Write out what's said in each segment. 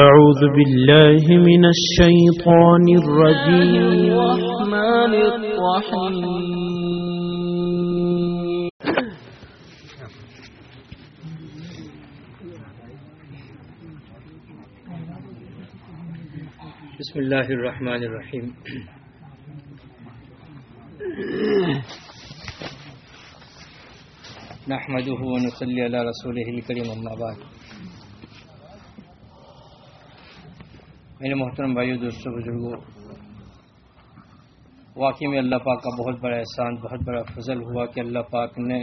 أعوذ بالله من الشيطان الرجيم. الرحمن الرحيم. بسم اللہ الرحمن الرحیم نحمده ونصلي على رسوله الكريم أما بعد. میرے محترم بھائیو، دوستو بزرگوں واقعی میں اللہ پاک کا بہت بڑا احسان، بہت بڑا فضل ہوا کہ اللہ پاک نے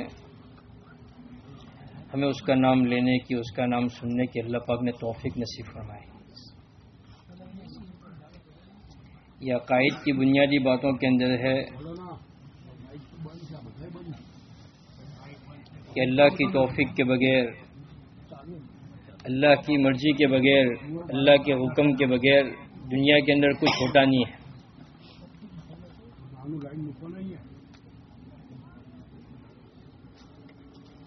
ہمیں اس کا نام لینے کی، اس کا نام سننے کی اللہ پاک نے توفیق نصیب فرمائی۔ یہ عقائد کی بنیادی باتوں کے اندر ہے کہ اللہ کی توفیق کے بغیر اللہ کی مرضی کے بغیر، اللہ کے حکم کے بغیر دنیا کے اندر کچھ ہوتا نہیں ہے۔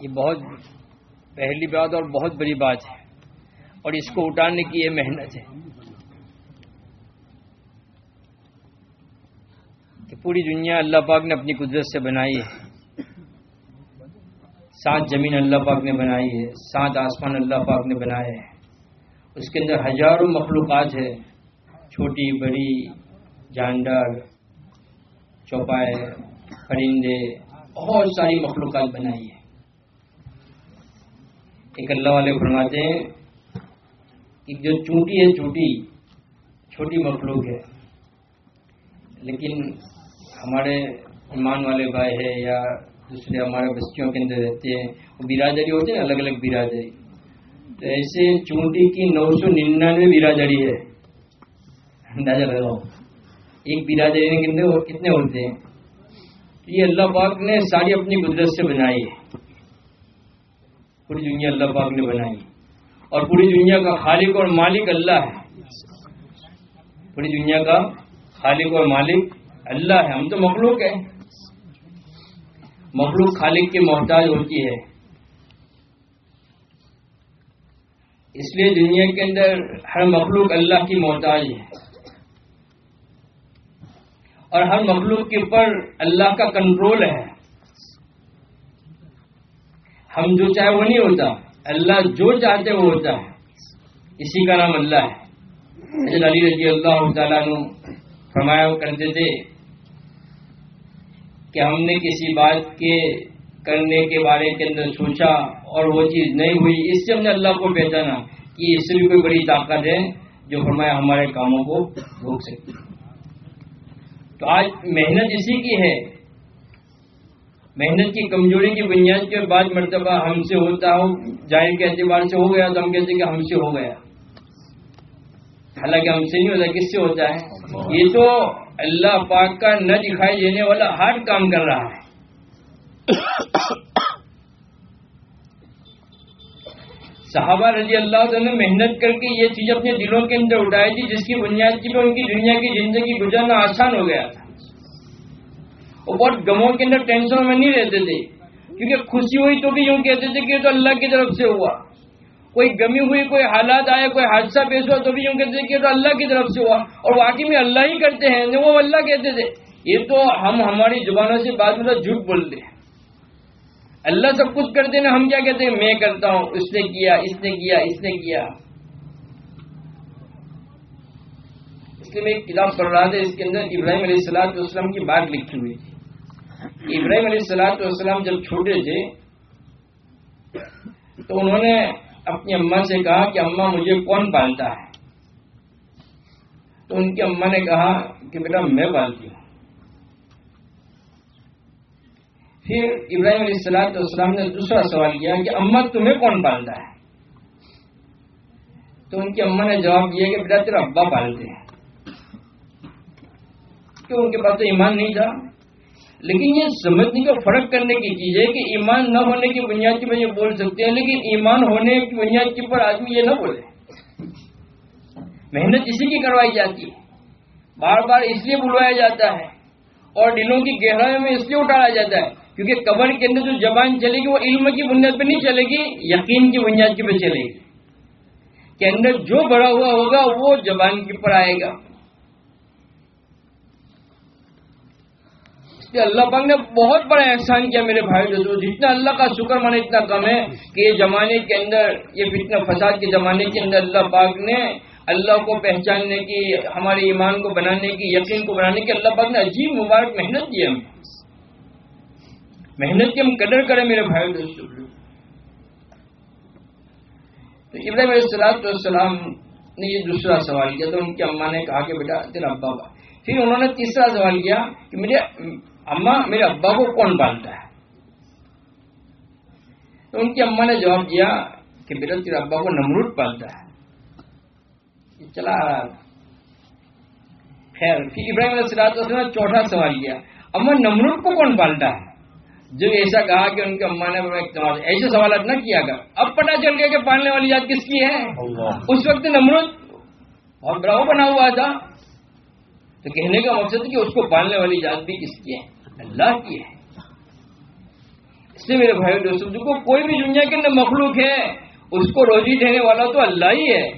یہ بہت پہلی بات اور بہت بڑی بات ہے۔ اور اس کو اٹھانے کی یہ محنت ہے۔ کہ پوری دنیا اللہ پاک نے اپنی قدرت سے بنائی ہے۔ سات زمین اللہ پاک نے بنائی ہے، سات آسمان اللہ پاک نے بنائے ہیں۔ اس کے اندر ہزاروں مخلوقات ہے چھوٹی، بڑی، جاندار، چوپائے، پرندے، بہت ساری مخلوقات بنائی ہے ایک اللہ والے فرماتے ہیں کہ جو چونٹی ہے چونٹی، چھوٹی مخلوق ہے۔ لیکن ہمارے ایمان والے بھائی ہے یا دوسرے ہمارے بستیوں کے اندر رہتے ہیں، وہ برادری ہوتے ہیں الگ الگ برادری۔ تو ایسے چونٹی کی نو سو ننانوے برادری ہے۔ اندازہ لگاؤ۔ ایک برادری کے اندر کتنے ہوتے ہیں؟ یہ اللہ پاک نے ساری اپنی قدرت سے بنائی ہے۔ پوری دنیا اللہ پاک نے بنائی اور پوری دنیا کا خالق اور مالک اللہ ہے۔ پوری دنیا کا خالق اور مالک اللہ ہے۔ ہم تو مخلوق ہیں۔ مخلوق خالق کے محتاج ہوتی ہے۔ اس لیے دنیا کے اندر ہر مخلوق اللہ کی محتاج ہے۔ اور ہر مخلوق کے اوپر اللہ کا کنٹرول ہے۔ ہم جو چاہے وہ نہیں ہوتا، اللہ جو چاہتے وہ ہوتا ہے۔ اسی کا نام اللہ ہے۔ حضرت علی رضی اللہ تعالیٰ نے فرمایا کرتے تھے کہ ہم نے کسی بات کے کرنے کے بارے کے اندر سوچا اور وہ چیز نہیں ہوئی، اس سے ہم نے اللہ کو پہچانا کہ اس سے بھی کوئی بڑی طاقت ہے جو فرمایا ہمارے کاموں کو روک سکتی تو آج محنت اسی کی ہے۔ محنت کی کمزوری کی بنیاد کے بعد مرتبہ ہم سے ہوتا ہو ظاہر کے اعتبار سے ہو گیا، تو ہم کہتے ہیں کہ ہم سے ہو گیا۔ حالانکہ ہم سے نہیں ہوتا، کس سے ہوتا ہے؟ یہ تو اللہ پاک کا نہ دکھائی دینے والا ہارڈ کام کر رہا ہے۔ صحابہ رضی اللہ تعالیٰ نے محنت کر کے یہ چیز اپنے دلوں کے اندر اٹھائی تھی، جس کی بنیاد کی ان کی دنیا کی زندگی گزارنا آسان ہو گیا تھا۔ وہ بہت گموں کے اندر ٹینشنوں میں نہیں رہتے تھے، کیونکہ خوشی ہوئی تو بھی یوں کہتے تھے کہ یہ تو اللہ کی طرف سے ہوا۔ کوئی گمی ہوئی، کوئی حالات آئے، کوئی حادثہ پیش ہوا تو بھی یوں کہتے تھے کہ تو اللہ کی طرف سے ہوا۔ اور واقعی میں اللہ ہی کرتے ہیں وہ اللہ کہتے تھے۔ یہ تو ہم ہماری زبانوں سے بعد میں جھوٹ بولتے ہیں۔ اللہ سب کچھ کرتے ہیں، ہم کیا کہتے ہیں؟ میں کرتا ہوں، اس نے کیا، اس نے کیا، اس نے کیا۔ اس لیے میں ایک کتاب پڑھ رہا تھا، اس کے اندر ابراہیم علیہ السلاط والسلام کی بات لکھی ہوئی تھی۔ ابراہیم علیہ السلاط والسلام جب چھوٹے تھے، تو انہوں نے اپنی اما سے کہا کہ اما مجھے کون پالتا ہے؟ تو ان کی اما نے کہا کہ بیٹا میں پالتی ہوں۔ پھر ابراہیم علیہ السلام والسلام نے دوسرا سوال کیا کہ اما تمہیں کون پالتا ہے؟ تو ان کی اما نے جواب دیا کہ بیٹا تیرا ابا پالتے ہیں۔ کیوں؟ ان کے پاس تو ایمان نہیں تھا۔ لیکن یہ سمجھنے کا فرق کرنے کی چیز ہے کہ ایمان نہ ہونے کی بنیاد کی وجہ بول سکتے ہیں، لیکن ایمان ہونے کی بنیاد کے اوپر آدمی یہ نہ بولے۔ محنت اسی کی کروائی جاتی ہے۔ بار بار اس لیے بلوایا جاتا ہے اور دلوں کی گہرائی میں اس لیے اٹھایا جاتا ہے۔ کیونکہ قبر کے اندر جو زبان چلے گی، وہ علم کی بنیاد پہ نہیں چلے گی، یقین کی بنیاد کی پہ چلے گی۔ کے اندر جو بڑا ہوا ہوگا، وہ زبان کے اوپر آئے گا۔ اس لیے اللہ پاک نے بہت بڑا احسان کیا میرے بھائی دوستوں جتنا اللہ کا شکر مانے اتنا کم ہے کہ یہ زمانے کے اندر، یہ فتنہ فساد کے زمانے کے اندر اللہ پاک نے اللہ کو پہچاننے کی، ہمارے ایمان کو بنانے کی، یقین کو بنانے کی اللہ پاک نے عجیب مبارک محنت کی ہم محنت کی ہم قدر کریں میرے بھائی دوستوں تو ابراہیم علیہ السلام السلام نے یہ دوسرا سوال کیا، تو ان کی اماں نے کہا کہ بیٹا، تیرا ابا۔ پھر انہوں نے تیسرا سوال کیا کہ میرے اماں میرے ابا کو کون پالتا ہے؟ تو ان کی اماں نے جواب دیا کہ بیٹا تیرے ابا کو نمرود پالتا ہے۔ چلا خیر پھر ابراہیم علیہ السلام نے چوتھا سوال کیا۔ اما نمرود کو کون پالتا ہے؟ جو ایسا کہا کہ ان کے اما نے ایسے سوالات نہ کیا کر۔ اب پتا چل گیا کہ پالنے والی یاد کس کی ہے؟ اس وقت نمرود اور براؤ بنا ہوا تھا۔ تو کہنے کا مقصد کہ اس کو پالنے والی یاد بھی کس کی ہے، اللہ کی ہے۔ اس لیے میرے بھائی دوستوں کو کوئی بھی دنیا کے اندر مخلوق ہے، اس کو روزی دینے والا تو اللہ ہی ہے۔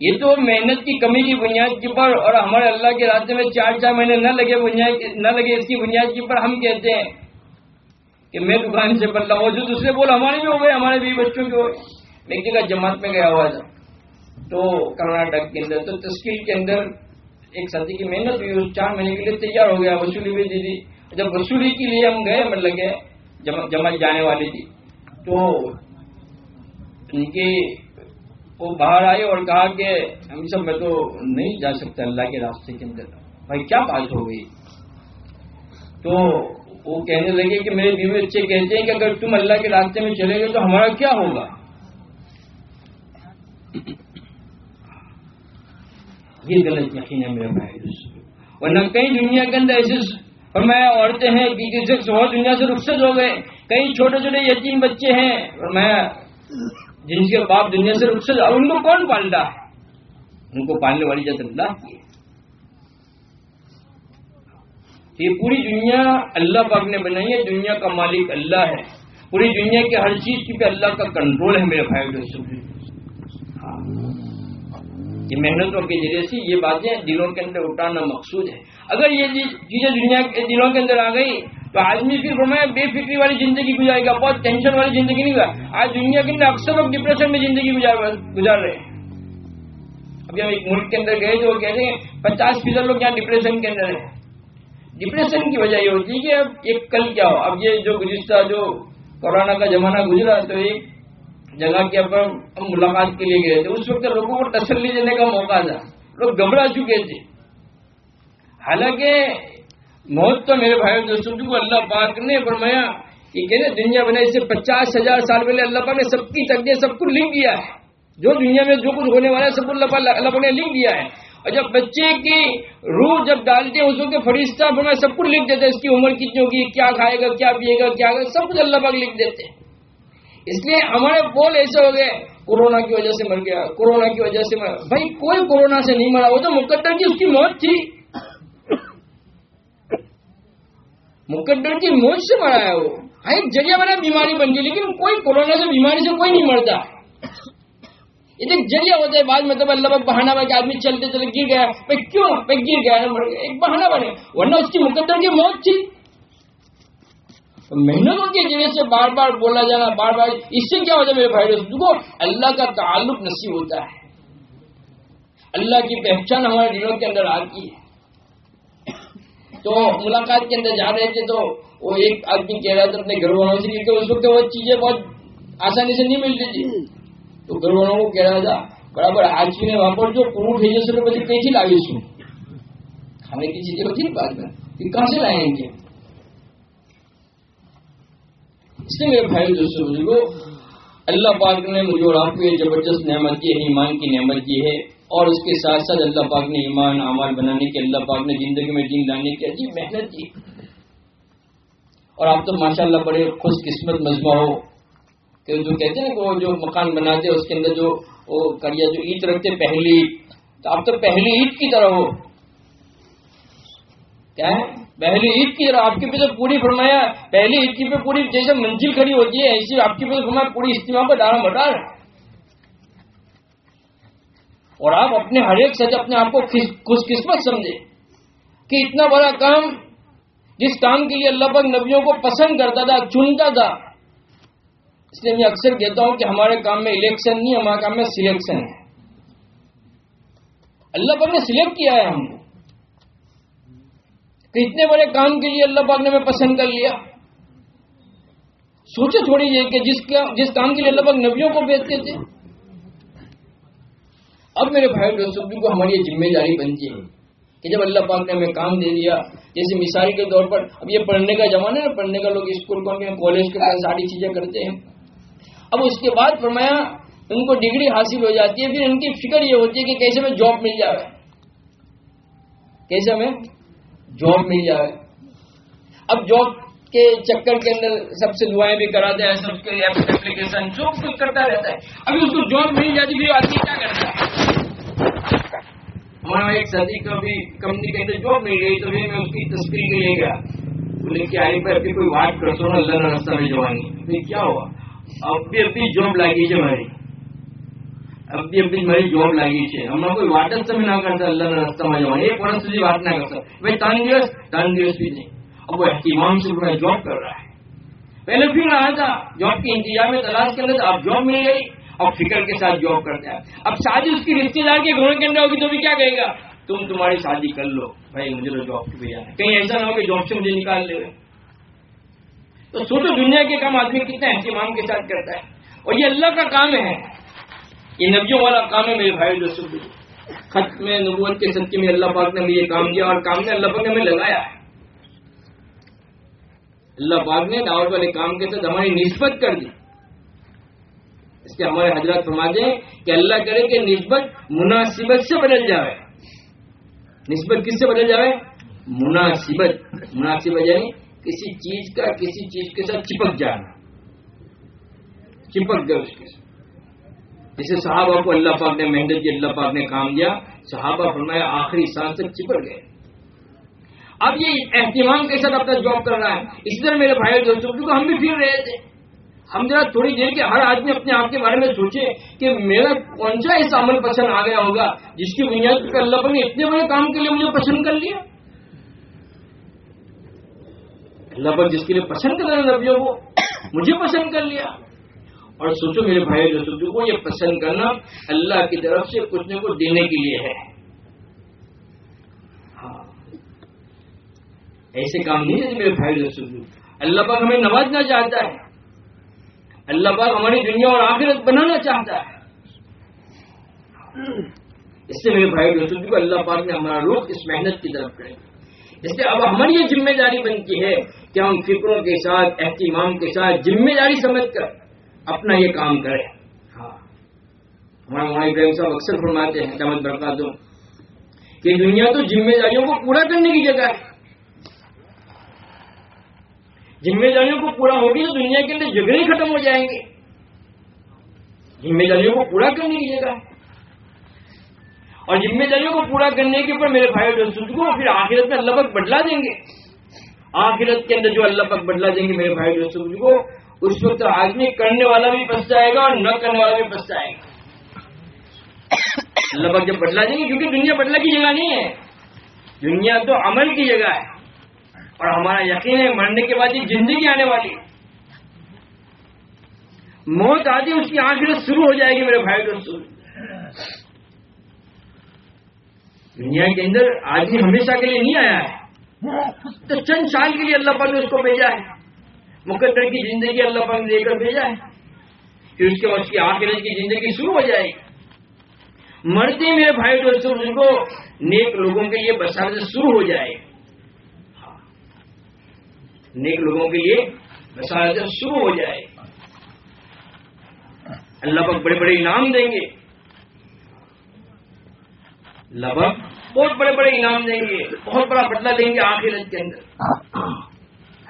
یہ تو محنت کی کمی کی بنیاد کے اوپر اور ہمارے اللہ کے راستے میں چار چار مہینے نہ لگے بنیاد، نہ لگے اس کی بنیاد کے اوپر ہم کہتے ہیں کہ میں دکان سے بدلا ہوں، جو دوسرے بول ہمارے بھی ہو گئے، ہمارے بھی بچوں کے ہو گئے۔ میں ایک جگہ جماعت میں گیا ہوا تھا۔ تو کرناٹک کے اندر، تو تشکیل کے اندر ایک ساتھی کی محنت ہوئی چار مہینے کے لیے تیار ہو گیا، وصولی بھی دی تھی جب وصولی کے لیے ہم گئے مطلب کہ جماعت جانے والی تھی تو ان کی وہ باہر آئے اور کہا کہ، ہم جی سب میں تو نہیں جا سکتا، اللہ کے راستے کے اندر۔ بھائی، کیا بات ہو گئی؟ تو وہ کہنے لگے کہ میرے بیوی بچے کہتے ہیں کہ اگر تم اللہ کے راستے میں چلے گے تو ہمارا کیا ہوگا؟ یہ غلط یقین ہے میرے بھائی. ورنہ کئی دنیا کے اندر ایسے فرمایا عورتیں ہیں، کہ شخص اور دنیا سے رخصت ہو گئے کئی چھوٹے چھوٹے یتیم بچے ہیں، فرمایا، جن کے باپ دنیا سے رخصت، اب ان کو کون پالتا ہے؟ ان کو پالنے والی جت اللہ کی ہے۔ یہ پوری دنیا اللہ پاک نے بنائی ہے، دنیا کا مالک اللہ ہے۔ پوری دنیا کی ہر چیز کی پہ اللہ کا کنٹرول ہے میرے بھائی. دوستوں یہ محنتوں کے ذریعے سے یہ باتیں دلوں کے اندر اٹھانا مقصود ہے۔ اگر یہ جی- چیزیں دنیا کے دلوں کے اندر آ گئی تو آدمی پھر فرمایا بے فکری والی زندگی گزارے گا، بہت ٹینشن والی زندگی نہیں گزار آج دنیا کے اندر اکثر لوگ ڈپریشن میں زندگی گزار گزار رہے ہیں۔ ابھی ہم ایک ملک کے اندر گئے تو وہ کہتے ہیں، پچاس فیصد لوگ یہاں ڈپریشن کے اندر ہیں۔ ڈپریشن کی وجہ یہ ہوتی ہے کہ اب ایک کل کیا ہو؟ اب یہ جو گزشتہ جو کورونا کا زمانہ گزرا، تو ایک جگہ کے اوپر ہم ملاقات کے لیے گئے تھے۔ اس وقت لوگوں کو تسلی دینے کا موقع تھا۔ لوگ گھبرا چکے تھے۔ حالانکہ موت تو میرے بھائی دوستوں کو اللہ پاک نے فرمایا کہ دنیا بنے سے پچاس ہزار سال پہلے اللہ پاک نے سب کی تقدیر، سب کو لکھ دیا ہے۔ جو دنیا میں جو کچھ ہونے والا ہے، سب کو اللہ پاک نے لکھ دیا ہے۔ اور جب بچے کی روح جب ڈالتے ہیں، اس کو فرشتہ فرمایا سب کچھ لکھ دیتے اس کی عمر کتنی ہوگی؟ کیا کھائے گا، کیا پیے گا، کیا سب کچھ اللہ پاک لکھ دیتے ہیں۔ اس لیے ہمارے بول ایسے ہو گئے کورونا کی وجہ سے مر گیا کورونا کی وجہ سے مر بھائی، کوئی کورونا سے نہیں مرا، وہ تو مقدر کی اس کی موت تھی۔ مقدر کی موت سے مرا ہے وہ۔ ہاں ایک جگہ بنا بیماری بن گئی، لیکن کوئی کورونا سے، بیماری سے کوئی نہیں مرتا۔ ایک ذریعہ ہوتا ہے، بعد مطلب اللہ پاک بہانا بنا کہ آدمی چلتے چلتے گر گیا بھائی کیوں؟ بھائی گر گیا مر گیا، ایک بہانا بنے۔ ورنہ اس کی مقدر کی موت تھی۔ محنتوں کی جگہ سے بار بار بولا جانا، بار بار۔ اس سے کیا ہوتا ہے میرے بھائی دیکھو، اللہ کا تعلق نصیب ہوتا ہے۔ اللہ کی پہچان ہمارے دلوں کے اندر آتی ہے۔ تو ملاقات کے اندر جا رہے تھے تو وہ ایک آدمی کہہ رہا تھا، اپنے گھر والوں سے کیونکہ اس وقت وہ چیزیں بہت آسانی سے نہیں ملتی تھی تو گھر والوں کو کہہ رہا تھا، برابر، آج کی نے وہاں پر جو پروٹ بھیجے سے بجے کہیں لاگی سو کھانے کی چیزیں ہوتی بات سے میرے بھائی دوستوں بزرگوں اللہ پاک نے مجھے اور آپ کو یہ زبردست نعمت کی ہے، ایمان کی نعمت کی ہے۔ اور اس کے ساتھ ساتھ اللہ پاک نے ایمان، اعمال بنانے کی اللہ پاک نے زندگی میں دین لانے کی عجیب محنت کی۔ اور آپ تو ماشاء اللہ بڑے خوش قسمت مجمع ہو کہ جو کہتے ہیں کہ وہ جو مکان بناتے اس کے اندر جو وہ کریا جو عید رکھتے پہلی عید تو آپ تو پہلی عید کی طرح ہو۔ کیا ہے؟ پہلی عید کی آپ کے پیچھے پوری فرمایا پہلی عید کی پہ پوری جیسے منزل کھڑی ہوتی ہے، ایسی آپ کے پیچھے فرمایا پوری استعمال کو ڈارا مٹار اور آپ اپنے ہر ایک سچ اپنے آپ کو خوش قسمت سمجھے کہ اتنا بڑا کام جس کام کے لیے اللہ پاک نبیوں کو پسند کرتا تھا، چنتا تھا۔ اس لیے میں اکثر کہتا ہوں کہ ہمارے کام میں الیکشن نہیں، ہمارے کام میں سلیکشن ہے۔ اللہ پاک نے سلیکٹ کیا ہے ہم کو۔ کہ اتنے بڑے کام کے لیے اللہ پاک نے ہمیں پسند کر لیا۔ سوچے تھوڑی یہ کہ جس جس کام کے لیے اللہ پاک نبیوں کو بیچتے تھے۔ اب میرے بھائی دوستوں کو ہماری یہ ذمہ داری بنتی ہے کہ جب اللہ پاک نے ہمیں کام دے دیا، جیسے مثال کے طور پر اب یہ پڑھنے کا زمانہ ہے، پڑھنے کا لوگ اسکول کو کالج کے ساری چیزیں کرتے ہیں۔ اب اس کے بعد فرمایا ان کو ڈگری حاصل ہو جاتی ہے، پھر ان کی فکر یہ ہوتی ہے کہ کیسے ہمیں جاب مل جائے۔ کیسے ہمیں جاب مل جائے۔ اب جاب کے چکر کے اندر سب سے دعائیں بھی کراتے ہیں سب کے اپلیکیشن جو کچھ کرتا رہتا ہے۔ ابھی اس کو جاب مل جاتی پھر آدمی کیا کرتا ہے؟ ہمارا ایک ساتھی کا بھی کمپنی کے اندر جاب مل گئی تو پھر میں اس کی تصویر کے لیے گیا۔ بولے کہ آئی پر ابھی کوئی واٹ کرسو نا اللہ راستہ میں جوانی۔ کیا ہوا؟ اب بھی ابھی جاب لگی ہماری۔ રબ્બી એમપી મારી જોબ લાગી છે હમણાં કોઈ વાત જ તમે ના કરતા અલ્લાહના રસ્તામાં જવા એક વર્ષ સુધી વાત ના કરતા ભાઈ ત્રણ દિવસ ત્રણ દિવસ بھی نہیں اب وہ اہتمام سے اپنا جاب کر رہا ہے پہلے پھر رہا تھا جاب کے انتظام میں تلاش کر رہے تھے اب جاب مل گئی اور فکر کے ساتھ جاب کرتا ہے اب شادی اس کی رشتے دار کے گھروں کے اندر ہوگی تو بھی کیا کہے گا تم تمہاری شادی کر لو بھائی مجھے تو جاب پہ جانا کہیں ایسا نہ ہو کہ جاب سے مجھے نکال لے تو سوچو دنیا کے کام آدمی کتنا اہتمام کے ساتھ کرتا ہے اور یہ اللہ کا کام ہے یہ نبیوں والا کام ہے میرے بھائی دوستوں خط میں نبوت کے صدقے میں اللہ پاک نے یہ کام کیا اور کام نے اللہ پاک نے ہمیں لگایا۔ ہے اللہ پاک نے دعوت والے کام کے ساتھ ہماری نسبت کر دی۔ اس کے ہمارے حضرات فرما دیں کہ اللہ کرے کہ نسبت مناسبت سے بدل جائے۔ نسبت کس سے بدل جائے؟ مناسبت۔ مناسبت یعنی کسی چیز کا کسی چیز کے ساتھ چپک جانا۔ چپک گئے اس کے ساتھ۔ جیسے صحابہ کو اللہ پاک نے محنت کی، اللہ پاک نے کام دیا، صحابہ فرمایا، آخری سانس تک چپڑ گئے۔ اب یہ اہتمام کے ساتھ اپنا جاب کر رہا ہے؟ اس طرح میرے بھائی دوستوں، کیونکہ ہم بھی پھر رہے تھے۔ ہم ذرا تھوڑی دیر کے ہر آدمی اپنے آپ کے بارے میں سوچے کہ میرا کون سا ایسا عمل پسند آ گیا ہوگا جس کی بنیاد پر اللہ پاک نے اتنے بڑے کام کے لیے مجھے پسند کر لیا۔ اللہ پاک جس کے لیے پسند کر رہے نبیوں کو، مجھے پسند کر لیا۔ اور سوچو میرے بھائی رسول کو یہ پسند کرنا اللہ کی طرف سے کچھ نہ کچھ دینے کے لیے ہے۔ ہاں۔ ایسے کام نہیں ہے جی میرے بھائی رسول اللہ پاک ہمیں نوازنا چاہتا ہے۔ اللہ پاک ہماری دنیا اور آخرت بنانا چاہتا ہے۔ اس سے میرے بھائی جو سوچو، اللہ پاک نے ہمارا روح اس محنت کی طرف کرے۔ اس سے اب ہماری یہ ذمہ داری بنتی ہے کہ ہم فکروں کے ساتھ، اہتمام کے ساتھ ذمہ داری سمجھ کر اپنا یہ کام کرے۔ ہاں۔ ہمارا مولانا ابراہیم صاحب اکثر فرماتے ہیں چمت برکات دو کہ دنیا تو ذمہ داریوں کو پورا کرنے کی جگہ ہے۔ ذمہ داریوں کو پورا ہوگی تو دنیا کے اندر جگہ ہی ختم ہو جائیں گے۔ ذمہ داریوں کو پورا کرنے کی جگہ ہے۔ اور ذمہ داریوں کو پورا کرنے کے اوپر میرے بھائی دوستوں کو پھر آخرت میں اللہ پاک بدلا دیں گے۔ آخرت کے اندر جو اللہ پاک بدلا دیں گے میرے بھائی دوستوں کو اس وقت آدمی کرنے والا بھی بچ جائے گا اور نہ کرنے والا بھی بچ جائے گا۔ اللہ جب بدلا جائیں گے، کیونکہ دنیا بدلا کی جگہ نہیں ہے۔ دنیا تو عمل کی جگہ ہے۔ اور ہمارا یقین ہے، مرنے کے بعد یہ زندگی آنے والی ہے۔ موت آتی اس کی آنکھ آخرت شروع ہو جائے گی، میرے بھائی دوستوں دنیا کے اندر آدمی ہمیشہ کے لیے نہیں آیا ہے۔ تو چند سال کے لیے اللہ پاک نے اس کو بھیجا ہے۔ مقدر کی زندگی اللہ پاک دے کر بھیجا ہے، کہ اس کے بعد کی آخرت کی زندگی شروع ہو جائے گی۔ مرتے میرے بھائی دوستوں ان کو نیک لوگوں کے لیے بسا شروع ہو جائے۔ ہاں۔ نیک لوگوں کے لیے بسارت شروع ہو جائے۔ اللہ پاک بڑے بڑے انعام دیں گے۔ اللہ بہت بڑے بڑے انعام دیں گے۔ بہت بڑا بدلا دیں گے آخرت کے اندر۔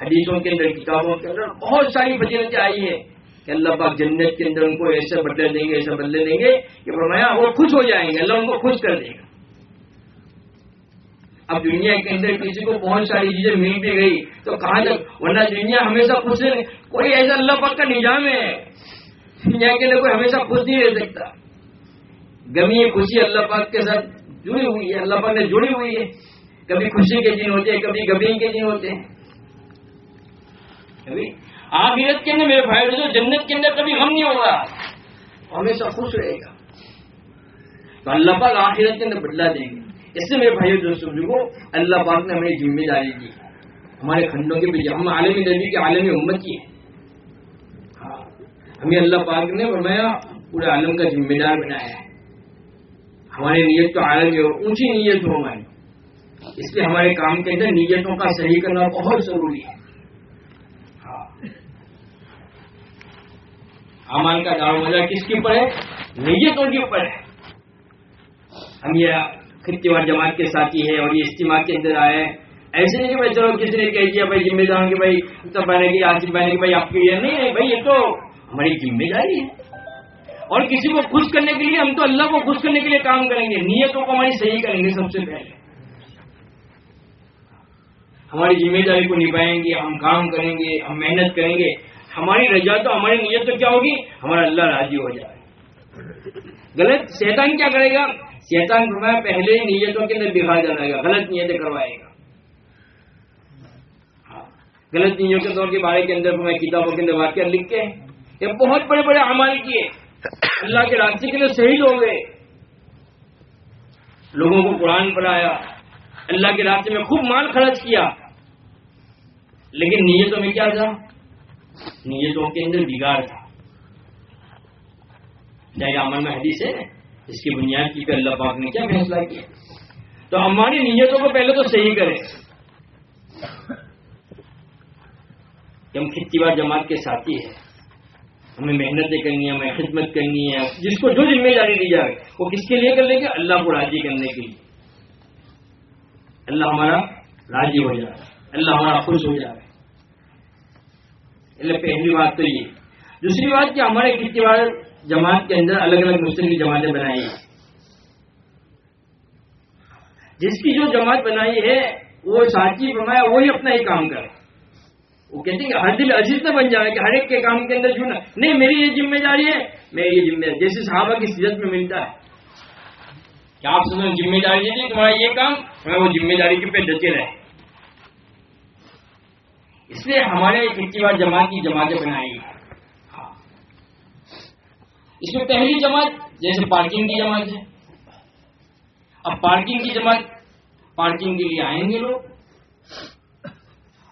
حدیثوں کے اندر، کتابوں کے اندر بہت ساری فضیلتیں آئی ہیں کہ اللہ پاک جنت کے اندر ان کو ایسے بدل دیں گے، ایسے بدلے دیں گے کہ فرمایا وہ خوش ہو جائیں گے، اللہ ان کو خوش کر دے گا۔ اب دنیا کے اندر کسی کو بہت ساری چیزیں مل بھی گئی تو کہاں جب ورنہ دنیا ہمیشہ خوش نہیں کوئی ایسا اللہ پاک کا نظام ہے؟ دنیا کے اندر کوئی ہمیشہ خوش نہیں رہ سکتا۔ گمی خوشی اللہ پاک کے ساتھ جڑی ہوئی ہے، اللہ پاک نے جڑی ہوئی ہے۔ کبھی خوشی کے دن ہوتے ہیں، کبھی گمی کے دن ہوتے ہیں۔ آخرت کے اندر میرے بھائی جو جنت کے اندر کبھی غم نہیں ہوگا ہمیشہ خوش رہے گا۔ تو اللہ پاک آخرت کے اندر بدلا دیں گے۔ اس سے میرے بھائی دوستوں کو اللہ پاک نے ہمیں ذمہ داری دی۔ ہمارے کھنڈوں کے پیچھے ہم عالمی نبی کے عالمی امت کی ہیں۔ ہاں۔ ہمیں اللہ پاک نے فرمایا پورے عالم کا ذمہ دار بنایا ہے۔ ہماری نیت تو عالم ہو اونچی نیت ہو ہماری اس لیے ہمارے کام کے اندر نیتوں کا صحیح کرنا بہت ضروری ہے ہاں امال کا دار مزہ کس کے اوپر ہے؟ نیتوں کے اوپر ہے۔ ہم یہ خطیوار جماعت کے ساتھی ہیں اور یہ اجتماع کے اندر آئے ایسے نہیں کہ بھائی چلو کسی نے کہہ دیا بھائی ذمہ دار کہ بھائی تب بنے گی آصف بنے گی بھائی آپ کی یہ نہیں ہے۔ بھائی یہ تو ہماری ذمہ داری ہے۔ اور کسی کو خوش کرنے کے لیے ہم تو اللہ کو خوش کرنے کے لیے کام کریں گے۔ نیتوں کو ہماری صحیح کریں گے سب سے پہلے۔ ہماری ذمہ داری کو نبھائیں گے، ہم کام کریں گے، ہم محنت کریں گے۔ ہماری رجا تو ہماری نیت تو کیا ہوگی؟ ہمارا اللہ راضی ہو جائے۔ غلط شیطان کیا کرے گا؟ شیطان فرمایا، پہلے ہی نیتوں کے اندر بگاڑ جائے گا غلط نیتیں کروائے گا۔ ہاں۔ غلط نیتوں کے طور کے بارے کے اندر فرمایا، کتابوں کے اندر واقعہ لکھ کے یہ بہت بڑے بڑے اعمال کیے۔ اللہ کے راستے کے لیے شہید ہو گئے لوگوں کو قرآن پڑھایا، اللہ کے راستے میں خوب مال خرچ کیا۔ لیکن نیتوں میں کیا تھا؟ نیتوں کے اندر بگاڑ تھا۔ چاہے عمل میں حدیث ہے، اس کی بنیاد کی پہ اللہ پاک نے کیا فیصلہ کیا۔ تو ہماری نیتوں کو پہلے تو صحیح کریں۔ کہ ہم کھیتی بار جماعت کے ساتھی ہیں۔ ہمیں محنتیں کرنی ہے ہمیں خدمت کرنی ہے جس کو جو ذمہ داری دی جائے، وہ کس کے لیے کر لیں گے؟ اللہ کو راضی کرنے کے لیے۔ اللہ ہمارا راضی ہو جائے۔ اللہ ہمارا خوش ہو جائے۔ اللہ پہلی بات تو یہ دوسری بات کہ ہمارے کھیتی بار جماعت کے اندر الگ الگ مسلم کی جماعتیں بنائی ہیں جس کی جو جماعت بنائی ہے وہ ساتھی بنایا وہی اپنا ہی کام کرے وہ کہتے ہیں کہ ہر دل عزیز نہ بن جائے کہ ہر ایک کے کام کے اندر جڑنا نہیں میری یہ ذمہ داری ہے میری یہ ذمہ داری جیسے صحابہ کی سیرت میں ملتا ہے کہ آپ سنو ذمہ داری دیجیے تمہارا یہ کام میں وہ ذمہ داری کے پہ ڈٹے رہے اس لیے ہمارے کتنی جماعت کی جماعتیں بنائی ہاں۔ اس میں پہلی جماعت جیسے پارکنگ کی جماعت ہے۔ اب پارکنگ کی جماعت پارکنگ کے لیے آئیں گے لوگ۔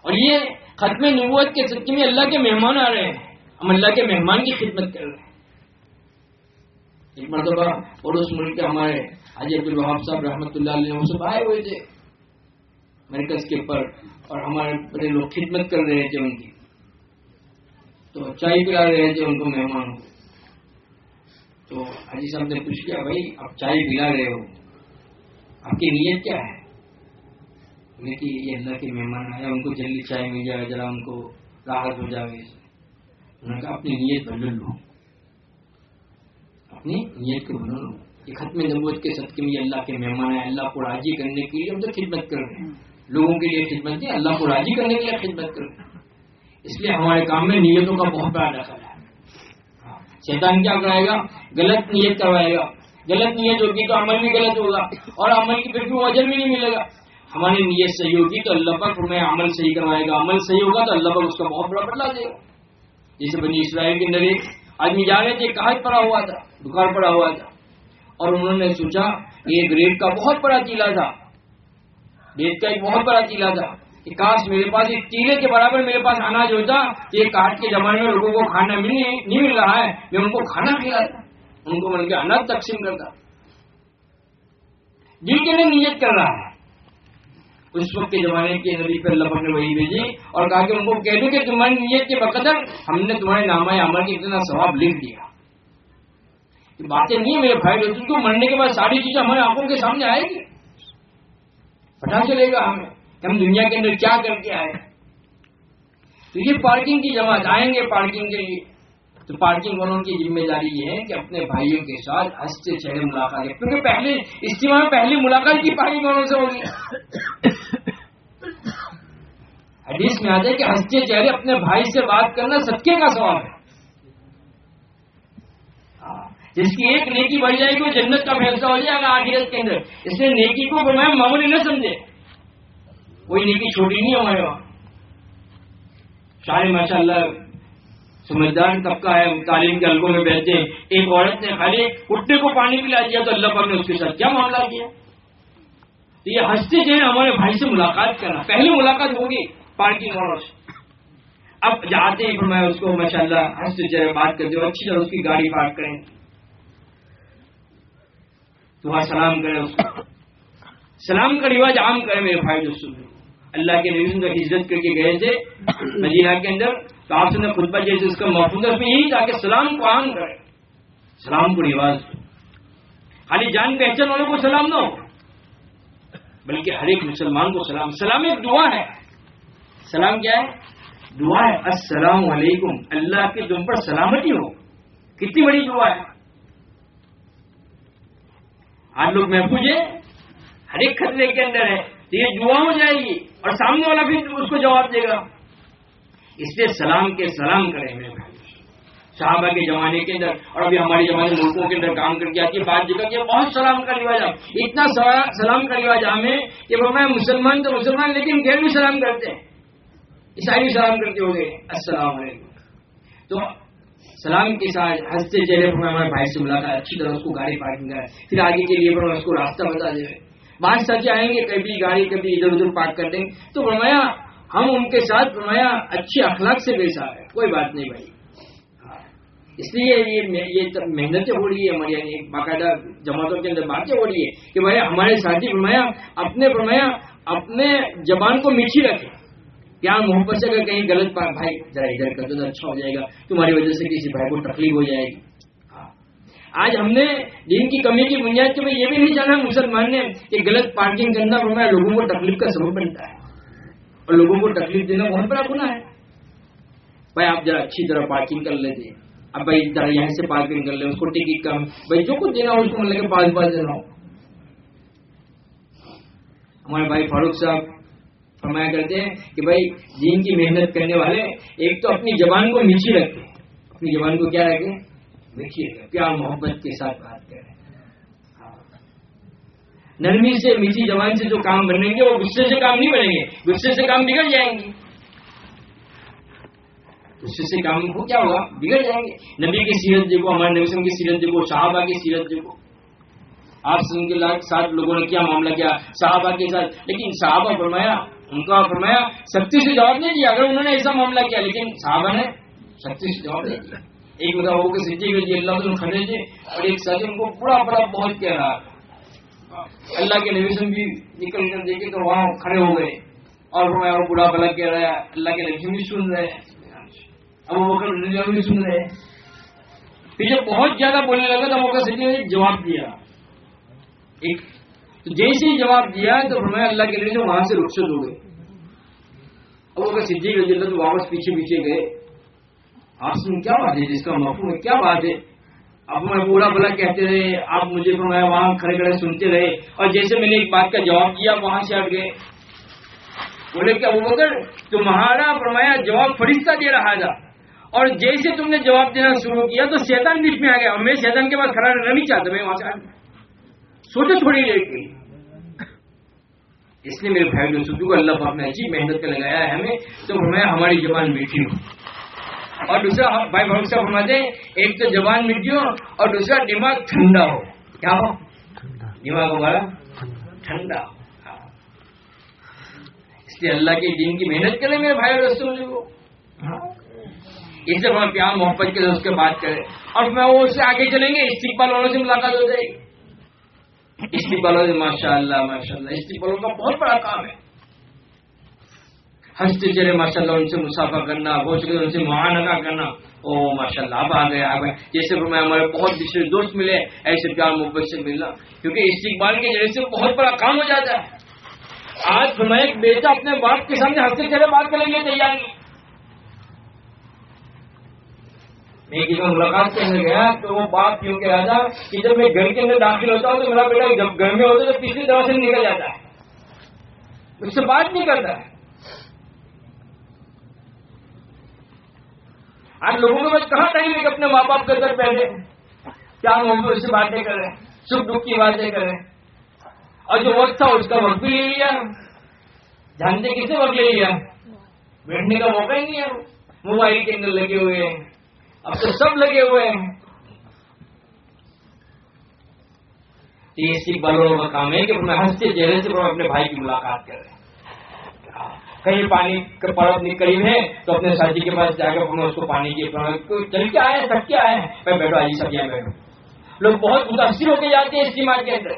اور یہ ختم نبوت کے سچے میں اللہ کے مہمان آ رہے ہیں۔ ہم اللہ کے مہمان کی خدمت کر رہے ہیں۔ ایک مرتبہ پڑوس ملک کے ہمارے حاجی عبد الوہاب صاحب رحمۃ اللہ علیہ وہ آئے ہوئے تھے۔ مرکز کے پر اور ہمارے بڑے لوگ خدمت کر رہے تھے ان کی۔ تو چائے پلا رہے تھے ان کو مہمان۔ تو حاجی صاحب نے پوچھ کیا بھائی، آپ چائے پلا رہے ہو۔ آپ کی نیت کیا ہے؟ کہ یہ اللہ کے مہمان آیا ان کو جلدی چائے مل جائے، ذرا ان کو راحت ہو جائے۔ انہوں نے کہا، اپنی نیت بدل لو۔ اپنی نیت کو بدل لو۔ یہ ختم نبوت کے صدقے میں اللہ کے مہمان ہیں اللہ کو راضی کرنے کے لیے ہم تو خدمت کر رہے ہیں۔ لوگوں کے لیے خدمت نہیں، اللہ کو راضی کرنے کے لیے خدمت کر اس لیے ہمارے کام میں نیتوں کا بہت بڑا دخل ہے۔ ہاں، شیطان کیا کرائے گا؟ غلط نیت کروائے گا۔ غلط نیت ہوگی تو عمل بھی غلط ہوگا، اور عمل کی پھر بھی وجہ بھی نہیں ملے گا۔ ہماری نیت صحیح ہوگی تو اللہ پر ہمیں عمل صحیح کروائے گا۔ عمل صحیح ہوگا تو اللہ پر اس کا بہت بڑا بدلا دے گا۔ جیسے بنی اسرائیل کے اندر ایک آدمی جا رہے تھے کہاں پڑا ہوا تھا، دکان پڑا ہوا تھا، اور انہوں نے سوچا ایک ریت کا بہت بڑا چیلا تھا۔ ریت کا ایک بہت بڑا چیلا تھا۔ کہ کاش میرے پاس ایک چیلے کے برابر میرے پاس اناج ہوتا یہ کاٹ کے زمانے میں لوگوں کو کھانا نہیں مل رہا ہے۔ میں ان کو کھانا کھلاتا۔ ان کو مل کے اناج تقسیم کرتا۔ دل کے لیے نیت کر رہا ہے۔ اس وقت کے زمانے کے نبی پہ اللہ نے وہی بھیجی اور کہا کہ ان کو کہہ دوں کہ تمہاری نیت کے بقدر ہم نے تمہارے نامہ عمل کے اتنا ثواب لکھ دیا۔ باتیں نہیں میرے بھائی تم کو مرنے کے بعد ساری چیزیں ہمارے آنکھوں کے سامنے آئے گی۔ پتا چلے گا ہمیں کہ ہم دنیا کے اندر کیا کر کے آئے تو یہ پارکنگ کی جماعت آئیں گے پارکنگ کے لیے۔ تو پارکنگ والوں کی ذمہ داری یہ ہے کہ اپنے بھائیوں کے ساتھ ہنستے چہرے ملاقات کیونکہ پہلے اجتماع پہلی ملاقات کی پارکنگ والوں سے ہوگی۔ حدیث میں آ جائے کہ ہنستے چہرے اپنے بھائی سے بات کرنا سچے کا سوال ہے۔ جس کی ایک نیکی بڑھ جائے گی وہ جنت کا فیصلہ ہو جائے گا آخرت کے اندر۔ اس نے نیکی کو فرمایا معمولی نہ سمجھے۔ کوئی نیکی چھوٹی نہیں ہمارے وہاں۔ سارے ماشاء اللہ سمجھدار طبقہ ہے، تعلیم کے حلقوں میں بیٹھتے ہیں۔ ایک عورت نے خالی کٹے کو پانی پلا دیا تو اللہ پاک نے اس کے ساتھ کیا معاملہ کیا؟ تو یہ ہنستے جو ہے ہمارے بھائی سے ملاقات کرنا۔ پہلی ملاقات ہوگی پارکنگ والوں سے۔ اب جاتے ہیں، فرمایا اس کو ماشاء اللہ ہنستے چہرے بات کرتے ہو اچھی طرح اس کی گاڑی پارک کریں۔ تو وہاں سلام کریں اس کو۔ سلام کا رواج عام کرے میرے بھائی دوستوں اللہ کے نبی تک عزت کر کے گئے تھے مدینہ کے اندر۔ تو آپ سے خطبہ جیسے اس کا محفوظ ہے یہی تھا کہ سلام کو عام کرے۔ سلام کو رواج۔ خالی جان پہچان والوں کو سلام نہ ہو، بلکہ ہر ایک مسلمان کو سلام۔ سلام ایک دعا ہے۔ سلام کیا ہے؟ دعا ہے، السلام علیکم۔ اللہ کے تم پر سلامتی ہو۔ کتنی بڑی دعا ہے۔ آج لوگ محفوظ ہے ہر ایک خطرے کے اندر ہے۔ تو یہ دعا ہو جائے گی اور سامنے والا بھی اس کو جواب دے گا۔ اس لیے سلام کے سلام کریں میرے بھائی۔ صحابہ کے زمانے کے اندر اور ابھی ہماری زمانے ملکوں کے اندر کام کر کے آتی ہے بات جگہ کہ بہت سلام کا رواج ہے۔ اتنا سلام کا رواج ہمیں کہ وہ میں مسلمان تو مسلمان لیکن غیر بھی سلام کرتے ہیں۔ عیسائی بھی سلام کرتے ہو گئے السلام علیکم۔ تو سلام کے ساتھ ہنستے چہرے پر ہمارے بھائی سے ملاقات اچھی طرح اس کو گاڑی پارکنگ کرا پھر آگے کے لیے اس کو راستہ بتا دے بات سچ آئیں گے، کبھی گاڑی، کبھی ادھر ادھر پارک کر دیں گے۔ تو فرمایا، ہم ان کے ساتھ فرمایا، اچھے اخلاق سے پیش آ رہے کوئی بات نہیں بھائی۔ ہاں۔ اس لیے یہ محنتیں ہو رہی ہے، ہماری یعنی باقاعدہ جماعتوں کے اندر باتیں ہو رہی ہے کہ بھائی، ہمارے ساتھی فرمایا، اپنے فرمایا، اپنے زبان کو میٹھی رکھے کیا محبت سے اگر کہیں غلط بھائی، ذرا ادھر کر دو تو اچھا ہو جائے گا، تمہاری وجہ سے کسی بھائی کو تکلیف ہو جائے گی۔ ہاں۔ آج ہم نے دین کی کمی کی بنیاد کے یہ بھی نہیں جانا، مسلمان نے کہ غلط پارکنگ کرنا فرمایا لوگوں کو تکلیف کا سبب بنتا ہے۔ اور لوگوں کو تکلیف دینا بہت بڑا گنا ہے۔ بھائی، آپ ذرا اچھی طرح پارکنگ کر لیتے۔ اب بھائی، ذرا یہاں سے پارکنگ کر لیں، اس کو ٹکٹ کم۔ بھائی، جو کچھ دینا ہو، اس کو مطلب پانچ پانچ دینا ہو۔ ہمارے بھائی فاروق صاحب فرمایا کرتے ہیں کہ بھائی دین کی محنت کرنے والے ایک تو اپنی زبان کو میچھی رکھتے اپنی زبان کو کیا رکھیں میٹھی رکھیں پیار محبت کے ساتھ بات کریں۔ نرمی سے میٹھی زبان سے جو کام بنیں گے، وہ غصے سے کام نہیں بنیں گے، غصے سے کام بگڑ جائیں گے۔ غصے سے کام کو کیا ہوگا؟ بگڑ جائیں گے۔ نبی کی سیرت دیکھو، ہمارے نبی کی سیرت دیکھو، صحابہ کی سیرت دیکھو۔ آپ سے کے ساتھ لوگوں نے کیا معاملہ کیا؟ صحابہ کے ساتھ۔ لیکن صحابہ فرمایا ان کا فرمایا، سختی سے جواب نہیں دیا، اگر انہوں نے ایسا معاملہ کیا، لیکن صحابہ نے سختی سے جواب نہیں دیا۔ ایک بتا وہ کہ سچی ہوئی اللہ تم کھڑے تھے اور ایک ساتھ ان کو بڑا بڑا بہت کہہ رہا اللہ کے نبی بھی نکل کر دیکھے تو وہاں کھڑے ہو گئے۔ اور فرمایا وہ بڑا بلا کہہ رہا ہے، اللہ کے نبی بھی سن رہے اب وہ بھی سن رہے پھر جب بہت زیادہ بولنے لگا تو وہ سچی نے جواب دیا۔ ایک جیسے ہی جواب دیا تو فرمایا اللہ کے لیے وہاں سے رخصت ہو گئے۔ اب وہ صدیق رضی اللہ تو واپس پیچھے پیچھے گئے۔ آپ سے کیا بات ہے جس کا مفہوم ہے؟ کیا بات ہے؟ اب میں پورا بلا کہتے رہے، آپ مجھے فرمایا وہاں کھڑے کھڑے سنتے رہے۔ اور جیسے میں نے ایک بات کا جواب دیا وہاں سے ہٹ گئے۔ بولے کہ ابو بکر، تمہارا فرمایا جواب فرشتہ دے رہا تھا۔ اور جیسے تم نے جواب دینا شروع کیا تو شیطان بیچ میں آ گیا۔ اور میں شیطان کے پاس کھڑا رہنا نہیں چاہتا، میں وہاں سے سوچو تھوڑی دیر کی اس لیے میرے بھائی دوستوں کو اللہ پاک نے اچھی محنت کا لگایا ہے ہمیں تو ہمیں ہماری زبان میٹھی ہو اور دوسرا بھائی بھائی صاحب فرماتے ہیں ایک تو زبان میٹھی ہو اور دوسرا دماغ ٹھنڈا ہو۔ کیا ہو؟ دماغ ہمارا ٹھنڈا۔ ہو۔ اس لیے اللہ کے دین کی محنت کریں میرے بھائی دوستوں کو۔ اس سے ہم پیار محبت کے اس کے بات کریں اور میں وہ اس سے آگے چلیں گے استقبال والوں سے ملاقات ہو جائے گی۔ استقبالوں سے ماشاء اللہ ماشاء اللہ استقبالوں کا بہت بڑا کام ہے۔ ہنستے چلے ماشاء اللہ ان سے مسافہ کرنا پہنچ کے ان سے معانہ کرنا۔ او ماشاء اللہ اب آ گئے آ گئے جیسے میں، ہمارے بہت دوسرے دوست ملے، ایسے پیار محبت سے ملنا۔ کیونکہ استقبال کے ذریعے سے بہت بڑا کام ہو جاتا ہے۔ آج فرمایا ایک بیٹا اپنے باپ کے سامنے ہنستے چلے، بات کرنے کے لیے تیار نہیں۔ میں کسی ملاقات کرنے گیا تو وہ باپ کیوں کہہ رہا تھا کہ جب میں گھر کے اندر داخل ہوتا ہوں تو میرا بیٹا جب گھر میں ہوتا ہے تو پچھلی طرح سے نکل جاتا ہے۔ اس سے بات نہیں کرتا ہے۔ آج لوگوں کے پاس کہاں ٹائم ہے کہ اپنے ماں باپ کے اندر پہلے؟ پیار محبت سے باتیں کریں سکھ دکھ کی باتیں کریں اور جو وقت تھا اس کا وقت بھی لے لیا۔ جانتے کسے وقت لے لیا؟ بیٹھنے کا موقع ہی نہیں ہے۔ موبائل کے اندر لگے ہوئے ہیں۔ اب تو سب لگے ہوئے ہیں۔ یہ سکھ والوں کا کام ہے کہ ہنستے چہرے سے اپنے بھائی کی ملاقات کر رہے ہیں۔ کہیں پانی کا پڑ اپنی قریب ہے تو اپنے ساتھی کے پاس جا کر اس کو پانی کی چل کے آئے تھک کے آئے میں بیٹھو، آجی، سب یہاں بیٹھو۔ لوگ بہت متاثر ہو کے جاتے ہیں استعمال کے اندر۔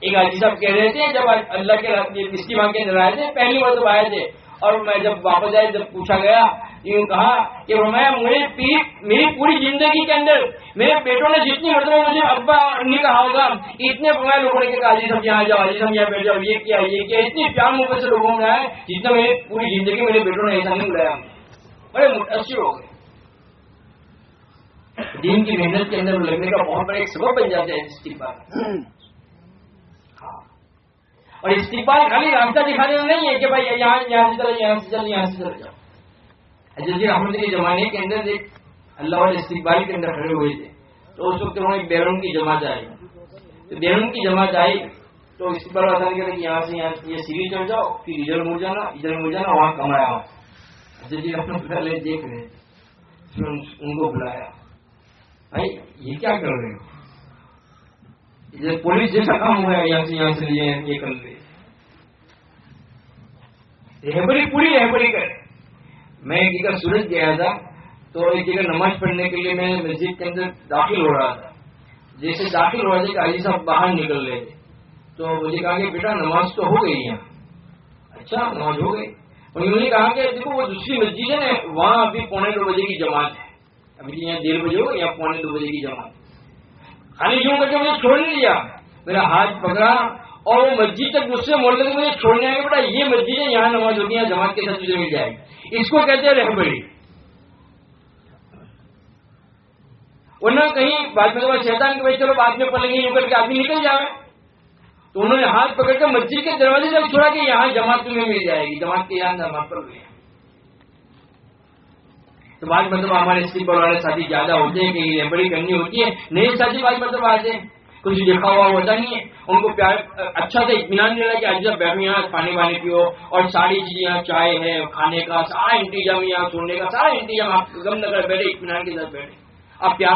ایک آجی صاحب کہہ رہے تھے، جب اللہ کے استعمال کے اندر آئے تھے، پہلی مرتبہ آئے تھے۔ اور میں جب واپس آئے جب پوچھا گیا، یوں کہا کہ مجھے میری پوری زندگی کے اندر، میرے بیٹوں نے جتنی مرتبہ مجھے ابا نہیں کہا ہوگا اتنے فرمایا لوگوں نے کہا جی سب یہاں جاؤ علی سب یہاں بیٹھ جاؤ، یہ کیا یہ کیا، اتنی پیار موقع سے لوگوں نے آئے جتنا میری پوری زندگی میرے بیٹوں نے ایسا نہیں بلایا۔ بڑے متاثر ہو گئے۔ دین کی محنت کے اندر لگنے کا بہت بڑا ایک سبب بن جاتا ہے استعمال اور استقبال خالی راستہ دکھانے میں نہیں ہے کہ بھائی یہاں یہاں سے چلو، یہاں سے چلو، یہاں سے چلو۔ جاؤ جیسے احمد کے زمانے کے اندر ایک اللہ والے استقبال کے اندر کھڑے ہوئے تھے۔ تو اس وقت انہوں نے بیرون کی جماعت آئی۔ تو بیرون کی جماعت آئی، تو استقبال آسان کہ یہاں سے، یہاں یہ سیڑھی چڑھ جاؤ، پھر ادھر مڑ جانا، ادھر مڑ جانا، وہاں کمایا وہاں جی اپنے پہلے دیکھ رہے ان کو بلایا۔ بھائی، یہ کیا کر رہے ہو؟ پولیس جیسا کام ہوا ہے یہاں سے یہاں سے یہ کر لے رہبری پوری رہبری کر۔ میں ایک جگہ سورج گیا تھا، تو ایک جگہ نماز پڑھنے کے لیے میں مسجد کے اندر داخل ہو رہا تھا۔ جیسے داخل ہو رہا تھا علی صاحب باہر نکل رہے تھے۔ تو مجھے کہا کہ بیٹا، نماز تو ہو گئی یہاں۔ اچھا نماز ہو گئی۔ انہوں نے کہا کہ دیکھو، وہ دوسری مسجد ہے نا وہاں ابھی پونے دو بجے کی جماعت ہے۔ ابھی یہاں ڈیڑھ بجے ہو یا پونے دو بجے کی جماعت خالی یوں کر مجھے چھوڑ نہیں میرا ہاتھ پکڑا اور وہ مسجد تک مجھ سے موڑ کر مجھے چھوڑنے آئے بیٹا یہ مسجد ہے، یہاں نماز ہوتی ہے، جماعت کے ساتھ مل جائے گی۔ اس کو کہتے ہیں رہبری۔ انہوں نے کہیں بعد میں شیطان کے بھائی چلو بعد میں پڑیں گے یوں کر کے آدمی نکل جائے تو انہوں نے ہاتھ پکڑ کر مسجد کے دروازے تک چھوڑا کہ یہاں جماعت تمہیں مل جائے گی، جماعت کے یہاں نماز پڑھ گئی تو بعض مطلب ہمارے اسلیپر والے ساتھی زیادہ ہوتے ہیں کہ رہبری کرنی ہوتی ہے۔ نئے ساتھی، بعض مطلب آتے ہیں۔ کچھ دیکھا ہوا ہوتا نہیں ہے۔ ان کو پیار اچھا سے اطمینان ملا کہ آج جب بیٹھو یہاں پانی وانی پیو اور ساری چیزیں یہاں، چائے ہے، کھانے کا سارا انتظام یہاں سونے کا سارا انتظام آپ غم نہ کر بیٹھے، اطمینان کے ساتھ بیٹھے۔ آپ پیار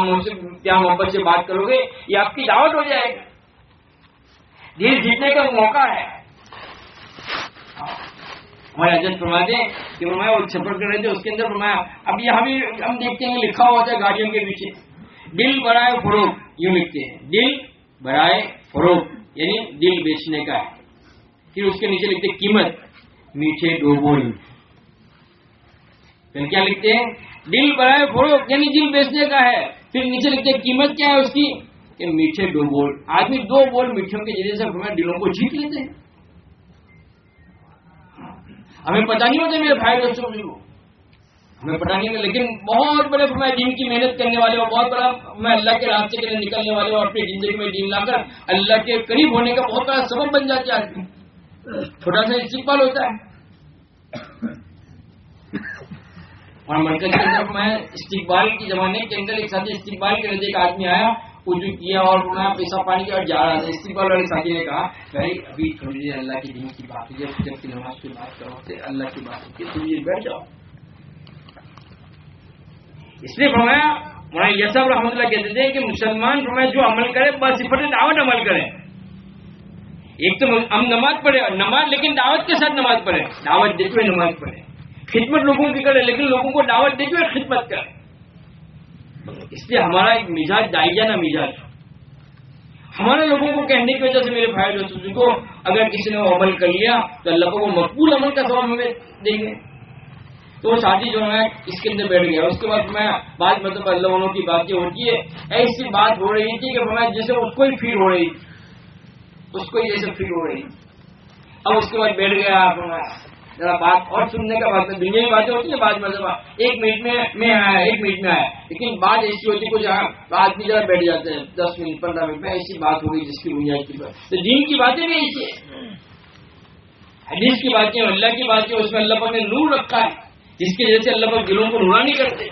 پیار محبت سے بات کرو گے؟ یہ آپ کی دعوت ہو جائے گا۔ دل جیتنے کا موقع ہے۔ ہمارے حضرت فرماتے ہیں کہ فرمایا وہ سفر کر رہے تھے اس کے اندر فرمایا، اب یہاں بھی ہم دیکھتے ہیں لکھا ہوا تھا گاڑیوں کے پیچھے۔ دل برائے فروغ یوں لکھتے ہیں۔ دل برائے فروغ یعنی دل بیچنے کا۔ ہے پھر اس کے نیچے لکھتے قیمت، میٹھے ڈوبول پھر کیا لکھتے ہیں؟ دل برائے فروغ یعنی دل بیچنے کا ہے۔ پھر نیچے لکھتے ہیں قیمت کیا ہے اس کی؟ کہ میٹھے دو بول آدمی دو بول میٹھوں کے ذریعے سے دلوں کو جیت لیتے ہیں۔ ہمیں پتا نہیں ہوتا میرے بھائی دوستوں کو ہمیں پتا نہیں ہوتا، لیکن بہت بڑے فرمایا دین کی محنت کرنے والے اور بہت بڑا میں اللہ کے راستے کے لیے نکلنے والے اور اپنی زندگی میں دین لا کر اللہ کے قریب ہونے کا بہت بڑا سبب بن جاتا ہے آدمی چھوٹا سا استقبال ہوتا ہے۔ اور مرکز کے اندر میں استقبال کے زمانے کے اندر ایک ساتھ استقبال کے نظر ایک آدمی آیا۔ وضو کیا اور میں پیسہ پانی کے اور جا رہا تھا۔ استقبال والے ساتھی نے کہا، بھائی، ابھی تھوڑی دیر اللہ کی دین کی بات جب جب کی نماز کی بات کرو تو اللہ کی بات ہوتی ہے تھوڑی دیر بیٹھ جاؤ۔ اس لیے فرمایا، مولانا یسف رحمۃ اللہ کہتے تھے کہ مسلمان فرمایا جو عمل کرے، بس صفت دعوت عمل کرے۔ ایک تو ہم نماز پڑھے، نماز، لیکن دعوت کے ساتھ نماز پڑھے۔ دعوت دیتے ہوئے نماز پڑھے۔ خدمت لوگوں کی کرے، لیکن لوگوں کو دعوت دیتے ہوئے خدمت کرے۔ اس لیے ہمارا ایک مزاج دائیا نا مزاج ہمارے لوگوں کو کہنے کی وجہ سے میرے بھائی دوستوں کو اگر کسی نے وہ عمل کر لیا تو اللہ کو وہ مقبول عمل کا سبب ہمیں دیں گے۔ تو وہ شادی جو ہے، اس کے اندر بیٹھ گیا۔ اس کے بعد میں بات مطلب اللہ والوں کی باتیں ہوتی ہے ایسی بات ہو رہی تھی کہ میں جیسے اس کو ہی فیل ہو رہی اس کو ہی جیسے فیل ہو رہی اب اس کے بعد بیٹھ گیا ذرا بات اور سننے کا بات دنیا کی باتیں ہوتی ہیں بعض مطلب ایک منٹ میں میں آیا ایک منٹ میں آیا لیکن بات ایسی ہوتی ہے کچھ ہاں، آدمی ذرا بیٹھ جاتے ہیں۔ دس منٹ، پندرہ منٹ میں ایسی بات ہو گئی جس کی بنیاد کی بات۔ تو دین کی باتیں بھی ایسی ہے حدیث کی باتیں، اللہ کی باتیں، اس میں اللہ پر نے نور رکھا ہے۔ جس کی وجہ سے اللہ پر دلوں کو نورانی کرتے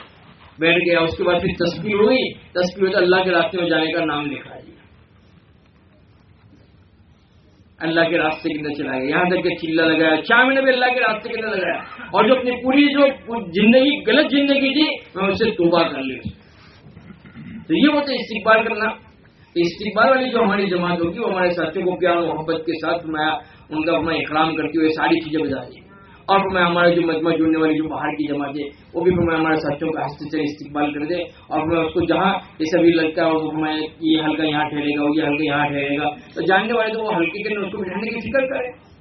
بیٹھ گیا، اس کے بعد پھر تصویر ہوئی۔ تصویر ہوئی تو اللہ کے راستے میں جانے کا نام لکھا دیا اللہ کے راستے کے اندر چلا گیا۔ یہاں تک کہ چلا لگایا۔ چار مہینے بھی اللہ کے راستے کے اندر لگایا۔ اور جو اپنی پوری جو زندگی، غلط زندگی تھی، میں اسے توبہ کر لی تو یہ ہوتا ہے استقبال کرنا۔ استقبال والی جو ہماری جماعت ہوگی، وہ ہمارے ساتھیوں کو پیار محبت کے ساتھ میں ان کا میں احرام کرتے ہوئے ساری چیزیں بتا دی۔ اور میں ہمارا جو مجمع جڑنے والی جو باہر کی جماعت ہے وہ بھی میں ہمارے ساتھیوں کا ہستے سے استقبال کر دے اور میں اس کو جہاں یہ سبھی لگتا ہے میں یہ ہلکا یہاں ٹھہرے گا یہ ہلکا یہاں ٹھہرے گا۔ تو جاننے والے تو وہ ہلکے کے اس کو بٹھانے کی فکر کرے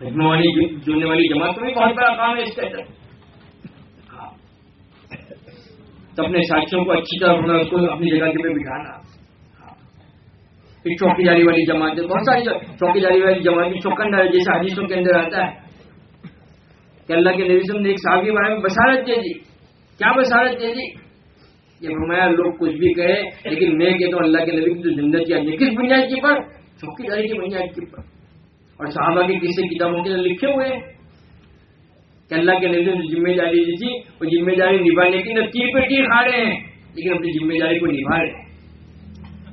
مجمع والی جڑنے والی جماعت کا بھی بہت بڑا کام ہے اس کے ہاں۔ تو اپنے ساتھیوں کو اچھی طرح اس کو اپنی جگہ کے پہ بٹھانا۔ ہاں۔ پھر چوکی داری والی جماعت بہت ساری چوکی داری والی جماعت چوکن داری جیسے حدیثوں کے اندر آتا ہے کہ اللہ کے نبی نے ایک صحابی کے بارے میں بسارت دے دی۔ کیا بسارت دے دی؟ یہ فرمایا، لوگ کچھ بھی کہے، لیکن میں کہتا ہوں، اللہ کے نبی کی زندگی آئی کس بنیاد کی پر؟ چوکی داری کی بنیاد کی پر۔ اور صحابہ کی کسی کتابوں کے اندر لکھے ہوئے ہیں کہ اللہ کے نبی نے ذمہ داری دی تھی، وہ ذمہ داری نبھانے کی نہ تیر پہ تیر کھا رہے ہیں، لیکن اپنی ذمہ داری کو نبھا رہے ہیں۔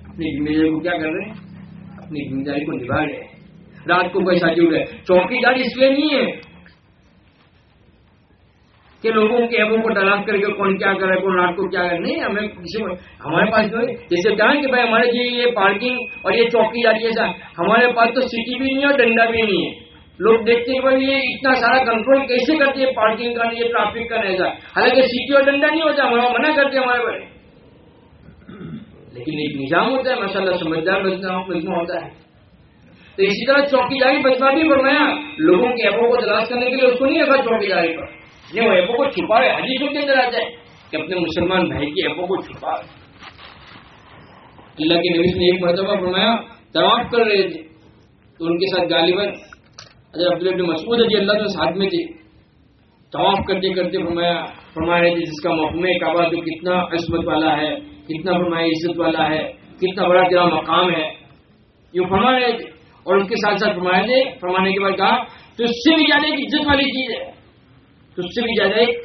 اپنی ذمہ داری کو کیا کر رہے ہیں؟ اپنی ذمہ داری کو نبھا رہے ہیں۔ رات کو کوئی ساتھی ہوئے چوکی داری اس لیے نہیں ہے کہ لوگوں کے ایبوں کو تلاش کر کے کون کیا کرے کون رات کو کیا کرے نہیں، ہمیں کسی ہمارے پاس جو ہے، جیسے کہا کہ بھائی ہمارے جی یہ پارکنگ اور یہ چوکی جاتی ہے ہمارے پاس تو سٹی بھی نہیں ہے اور ڈنڈا بھی نہیں ہے۔ لوگ دیکھتے ہیں بھائی یہ اتنا سارا کنٹرول کیسے کرتے ہیں پارکنگ کا، یہ ٹرافک کا نہیں حالانکہ سٹی اور ڈنڈا نہیں ہوتا ہمارا منع کرتے ہمارے بڑے لیکن ایک نظام ہوتا ہے ماشاء اللہ سمجھدار بچنا ہوتا ہے۔ تو اسی طرح چوکی داری بچنا بھی فرمایا، لوگوں کے ایپوں کو تلاش کرنے کے لیے اس کو نہیں رکھا چوکی داری پر۔ یہ وہ ایپوں کو چھپا رہے حدیثوں کے اندر آ جائے کہ اپنے مسلمان بھائی کی ایپوں کو چھپا اللہ کے نویز نے ایک مرتبہ فرمایا، طواف کر رہے تھے۔ تو ان کے ساتھ غالباً عبد اللہ مسعود جی اللہ تو ساتھ میں تھے۔ طواف کرتے کرتے فرمایا، فرما رہے تھے، جس کا محکمہ کعبہ جو کتنا عصمت والا ہے، کتنا فرمایا، عزت والا ہے، کتنا بڑا تیرا مقام ہے۔ یہ فرما رہے تھے۔ اور اس کے ساتھ ساتھ فرمایا تھے فرمانے کے بعد کہا، تو اس سے بھی زیادہ ایک عزت والی چیز ہے۔ تو اس سے بھی زیادہ ایک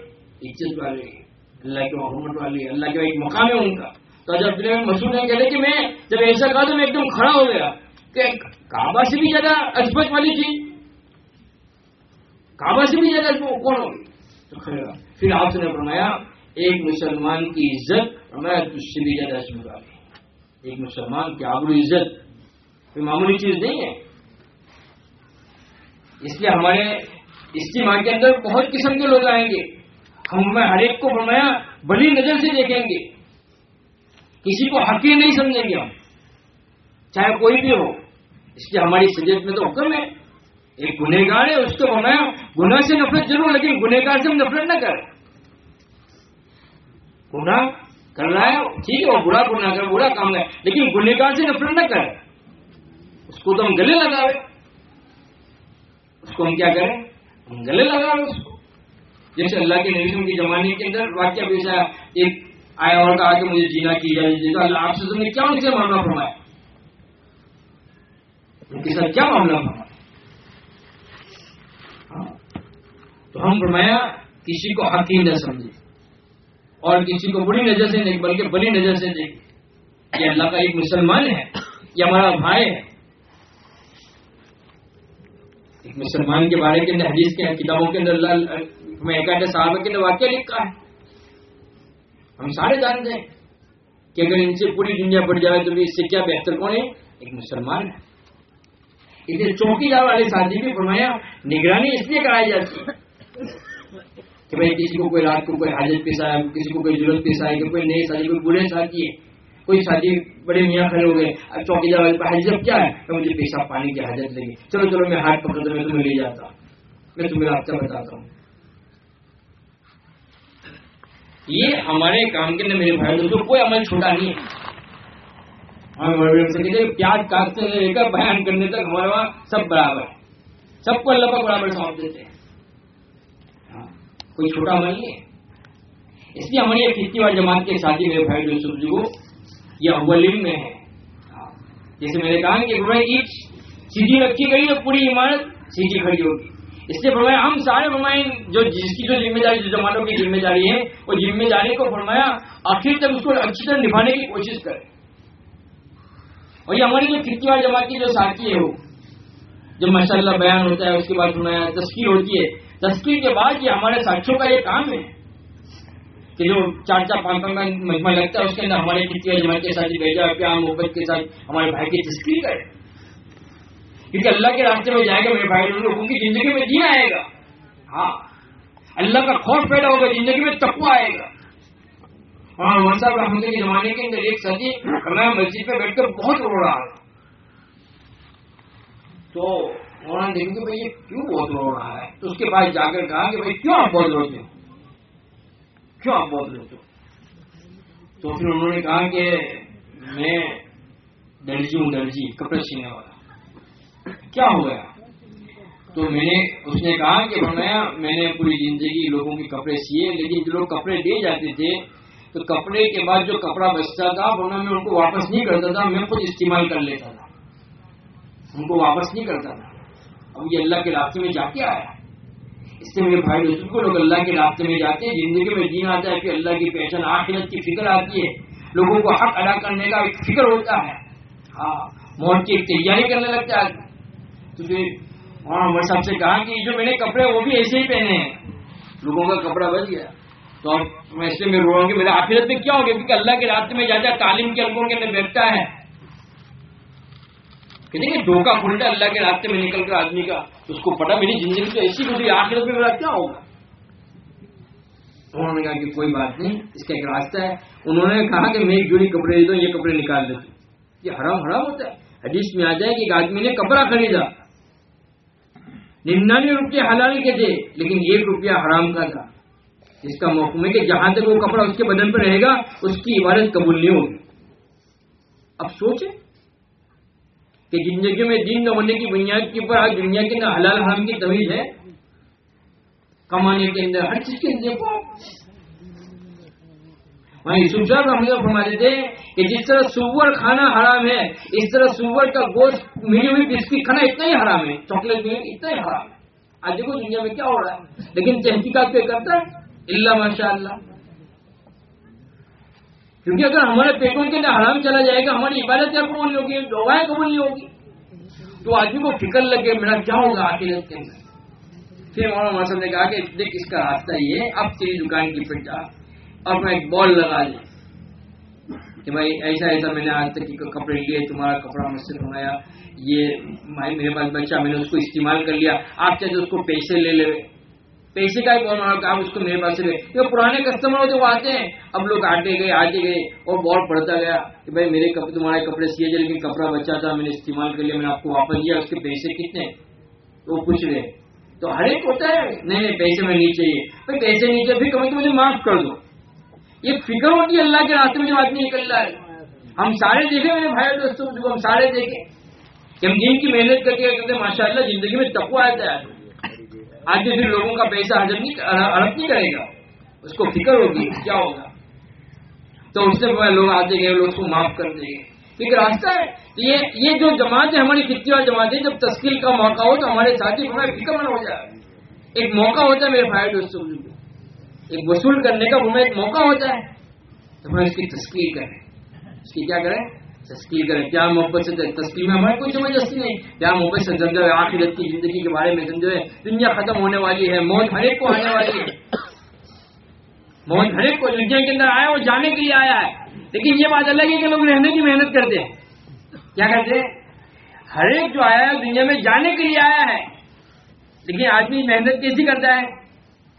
عزت والی اللہ کے محمد والی اللہ کا ایک مقام ہے ان کا۔ تو جب مسود نے کہتے کہ میں جب ایسا کہا تو میں ایک دم کھڑا ہو گیا۔ کہ کعبہ سے بھی زیادہ عزمت والی تھی۔ کعبہ سے بھی زیادہ کون ہوگی؟ تو پھر آپ نے فرمایا، ایک مسلمان کی عزت، فرمایا تجھ سے بھی زیادہ عزمت والی۔ ایک مسلمان کی آبرو عزت، کوئی معمولی چیز نہیں ہے۔ اس لیے ہمارے اجتماع کے اندر بہت قسم کے لوگ آئیں گے۔ ہم میں ہر ایک کو فرمایا بڑی نظر سے دیکھیں گے۔ کسی کو حقیر نہیں سمجھیں گے ہم۔ چاہے کوئی بھی ہو۔ اس لیے ہماری سجیت میں تو حکم ہے۔ ایک گنہگار ہے، اس کو فرمایا، گناہ سے نفرت ضرور، لیکن گنہگار سے ہم نفرت نہ کر گناہ کر رہا ہے، ٹھیک ہے وہ برا گناہ کر، برا کام ہے، لیکن گنہگار سے نفرت نہ کر اس کو تو ہم گلے لگا رہے اس کو ہم کیا کریں؟ گلے لگا رہے اس کو۔ جیسے اللہ کے نبیوں کی زمانے کے اندر واقعہ پیشہ ایک آیا اور کہا کہ مجھے جینا کی جائے تو اللہ آپ سے تم نے کیا ان سے معاملہ فرمایا؟ ان کے ساتھ کیا معاملہ فرمایا؟ ہاں؟ تو ہم فرمایا، کسی کو حقیق نہ سمجھے اور کسی کو بری نظر سے نہیں، بلکہ بڑی نظر سے دیکھے یہ اللہ کا ایک مسلمان ہے، یہ ہمارا بھائی ہے ایک مسلمان کے بارے کے اندر حدیث کے کتابوں کے اندر میں ایک صاحب کے اندر واقعہ لکھا ہے۔ ہم سارے جانتے ہیں کہ اگر ان سے پوری دنیا بڑھ جائے تو بھی اس سے کیا بہتر؟ کون ہے؟ ایک مسلمان ہے۔ اسے چوکی دار والے ساتھی بھی فرمایا، نگرانی اس لیے کرائی جاتی ہے کہ بھائی کسی کو کوئی رات کو کوئی حاجت پیش آئے، کسی کو کوئی ضرورت پیش آئے کہ کوئی نئے ساتھی کوئی برے ساتھی ہے کوئی ساتھی بڑے میاں کھڑے ہو گئے، اب چوکی دار والے حاجت کیا ہے تو مجھے پیشاب پانی کی حاجت لگی چلو چلو، میں ہاتھ پکڑ میں تمہیں لے جاتا۔ میں تمہیں رابطہ بتاتا ہوں۔ یہ ہمارے کام کے اندر میرے بھائی دوستوں کوئی عمل چھوٹا نہیں ہے۔ پیاز کاٹتے سے لے کر بیان کرنے تک ہمارے وہاں سب برابر ہے سب کو اللہ پر برابر سونپ دیتے ہیں۔ ہاں، کوئی چھوٹا عمل نہیں ہے۔ اس لیے ہماری ایک کھیتی والی جماعت کے ساتھی میرے بھائی یوسف جی کو یہ اولین میں ہے۔ ہاں۔ جیسے میں نے کہا کہ اینٹ سیدھی رکھی گئی تو پوری عمارت سیدھی کھڑی ہوگی۔ اس لیے فرمایا ہم سارے فرمائے جو جس کی جو ذمہ داری جو زمانوں کی ذمہ داری ہے، وہ ذمہ داری کو فرمایا آخر تک اس کو اچھی طرح نبھانے کی کوشش کرے۔ اور یہ ہماری جو کتنی جماعت کی جو ساتھی ہے وہ، جو ماشاء اللہ بیان ہوتا ہے، اس کے بعد فرمایا تشکیل ہوتی ہے۔ تشکیل کے بعد یہ ہمارے ساتھیوں کا یہ کام ہے۔ کہ جو چار چار پانچ پانچ مجمع لگتا ہے، اس کے اندر ہمارے کتنی جماعت کے ساتھ بھیجا پیار محبت کے ساتھ ہمارے بھائی کی تشکیل کرے کیونکہ اللہ کے راستے میں جائے گا، میرے بھائی لوگوں کی زندگی میں جینا آئے گا۔ ہاں۔ اللہ کا خوف پیدا ہوگا، زندگی میں تقوا آئے گا۔ ہاں ون صاحب رحمت کے زمانے کے اندر ایک سدی میں مسجد پہ بیٹھ کر بہت رو رہا ہے۔ تو انہوں نے دیکھا کہ بھائی یہ کیوں بہت رو رہا ہے؟ تو اس کے پاس جا کر کہا کہ بھائی کیوں آپ بہت روتے ہو؟ کیوں آپ بہت روتے ہو تو پھر انہوں نے کہا کہ میں درجی ہوں درجی کپڑے سینے والا۔ کیا ہو گیا؟ تو میں نے، اس نے کہا کہ فرمایا، میں نے پوری زندگی لوگوں کے کپڑے سیے، لیکن جو لوگ کپڑے دے جاتے تھے، تو کپڑے کے بعد جو کپڑا بچتا تھا، ورنہ میں ان کو واپس نہیں کرتا تھا، میں خود استعمال کر لیتا تھا۔ ان کو واپس نہیں کرتا تھا۔ اب یہ اللہ کے راستے میں جا کے آیا۔ اس سے میرے بھائی دوستوں کو لوگ اللہ کے راستے میں جاتے ہیں، زندگی میں جینا آتا ہے کہ اللہ کی پہچان، آخرت کی فکر آتی ہے۔ لوگوں کو حق ادا کرنے کا ایک فکر ہوتا ہے۔ ہاں موت کی ایک تیاری کرنے لگتا ہے۔ تو پھر ہاں عمر صاحب سے کہا کہ جو میں نے کپڑے، وہ بھی ایسے ہی پہنے ہیں۔ لوگوں کا کپڑا بچ گیا۔ تو اب میں ایسے میں رو رہا ہوں کہ میرے آخرت میں کیا ہو گیا؟ کیونکہ اللہ کے راستے میں جاتا ہے، تعلیم کے الگوں کے اندر بیٹھتا ہے۔ کہ دھوکا کھلتا اللہ کے راستے میں نکل کر آدمی کا، اس کو پتا میری زندگی تو ایسی گزری آخرت میں میرا کیا ہوگا؟ انہوں نے کہا کہ کوئی بات نہیں، اس کا ایک راستہ ہے۔ انہوں نے کہا کہ میں ایک جوڑی کپڑے دے دوں، یہ کپڑے نکال دیتے۔ یہ حرام حرام ہوتا ہے۔ حدیث میں آ جائے کہ ایک آدمی نے کپڑا خریدا۔ ننانوے روپیہ حلال کے تھے، لیکن ایک روپیہ حرام کا تھا۔ اس کا موقع ہے کہ جہاں تک وہ کپڑا اس کے بدن پہ رہے گا، اس کی عبادت قبول نہیں ہوگی۔ اب سوچیں۔ کہ زندگی میں دین نہ ہونے کی بنیاد کے اوپر آج دنیا کے اندر حلال حرام کی طویل ہے، کمانے کے اندر، ہر چیز کے اندر کو وہاں یوسف صاحب ہم لوگ فرماتے تھے کہ جس طرح سور کھانا حرام ہے، اس طرح سور کا گوشت، ملی ہوئی بسکٹ کھانا اتنا ہی حرام ہے، چاکلیٹ بھی اتنا ہی حرام ہے۔ آج دیکھو دنیا میں کیا ہو رہا ہے۔ لیکن تحقیقات پہ کرتا ہے، اللہ ماشاء اللہ کیونکہ اگر ہمارے پیٹوں کے اندر حرام چلا جائے گا، ہماری عبادت کیا قبول نہیں ہوگی؟ دعائیں قبول نہیں ہوگی؟ تو آدمی کو فکر لگے، میرا کیا ہوگا آخرت کے اندر؟ پھر مولانا موسم نے کہا کہ دیکھ، اس کا راستہ یہ ہے، اب تیری دکان کی پہ جا اور میں ایک بال لگا لیں کہ بھائی، ایسا ایسا میں نے آج تک کپڑے لیے، تمہارا کپڑا مجھ سے منگایا یہ میرے پاس بچہ، میں نے اس کو استعمال کر لیا، آپ چاہتے اس کو پیسے لے لے۔ پیسے کا ہی بال مارا آپ اس کو میرے پاس لے کیونکہ پرانے کسٹمر ہوتے وہ آتے ہیں۔ اب لوگ آتے گئے آتے گئے اور بال پڑتا گیا کہ بھائی میرے کپڑے تمہارے کپڑے سیے جائے لیکن کپڑا بچہ تھا، میں نے استعمال کر لیا، میں نے آپ کو واپس دیا، اس کے پیسے کتنے؟ وہ پوچھ رہے تو ہر ایک ہوتا ہے، نہیں نہیں، پیسے میں نہیں چاہیے۔ بھائی پیسے نہیں چاہیے، پھر کبھی تو مجھے معاف کر دو۔ یہ فکر ہوتی ہے اللہ کے راستے میں جو آدمی نکل رہا ہے۔ ہم سارے دیکھے میرے بھائی دوستوں کو ہم سارے دیکھیں کہ ہم جن کی محنت کر کے کرتے ماشاء اللہ زندگی میں تقوا آتا ہے۔ آج پھر لوگوں کا پیسہ حجم نہیں ہڑپ نہیں کرے گا۔ اس کو فکر ہوگی کیا ہوگا۔ تو اس سے لوگ آتے گئے، لوگ اس کو معاف کر دیں گے ایک راستہ ہے۔ یہ یہ جو جماعت ہے، ہماری کتنی اور جماعت ہے، جب تشکیل کا موقع ہو تو ہمارے ساتھی ہمارے فکر مند ہو جائے۔ ایک موقع ہوتا ہے میرے بھائی دوستوں ایک وصول کرنے کا ہمیں ایک موقع ہوتا ہے۔ تو ہمیں اس کی تشکیل کریں۔ اس کی کیا کریں؟ تشکیل کریں۔ کیا محبت سے تشکیل میں ہماری کوئی زبردستی نہیں۔ کیا محبت سے سمجھو آخرت کی زندگی کے بارے میں سمجھو دنیا ختم ہونے والی ہے، موت ہر ایک کو آنے والی ہے۔ موت ہر ایک کو دنیا کے اندر آیا وہ جانے کے لیے آیا ہے۔ لیکن یہ بات الگ ہے کہ لوگ رہنے کی محنت کرتے ہیں۔ کیا کرتے ہیں؟ ہر ایک جو آیا ہے، دنیا میں جانے کے لیے آیا ہے۔ لیکن آدمی محنت کیسی کرتا ہے؟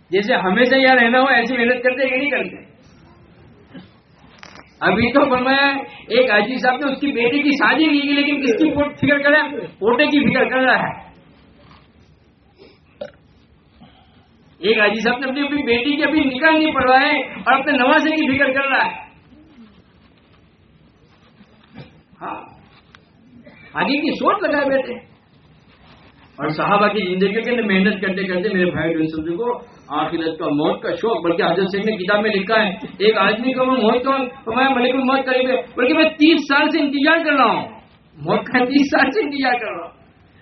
جیسے ہمیشہ یہاں رہنا ہو، ایسی محنت کرتے کہ نہیں کرتے۔ ابھی تو فرمایا ایک حاجی صاحب نے اس کی بیٹی کی شادی کی لیکن کس کی فکر کر رہا ہے؟ پوٹے کی فکر کر رہا ہے۔ ایک حاجی صاحب نے اپنی اپنی بیٹی کی ابھی نکاح نہیں پڑھوایا ہے اور اپنے نوازے کی فکر کر رہا ہے۔ ہاں آگے کی سوچ لگائے بیٹھے۔ اور صحابہ کی زندگی کے اندر محنت کرتے کرتے میرے بھائی سمجھو کو آخرت کا موت کا شوق، بلکہ حضرت سنگھ نے کتاب میں لکھا ہے، ایک آدمی کو میں موت کا میں ملک الموت قریب ہے بلکہ میں تیس سال سے انتظار کر رہا ہوں۔ موت کا تیس سال سے انتظار کر رہا ہوں۔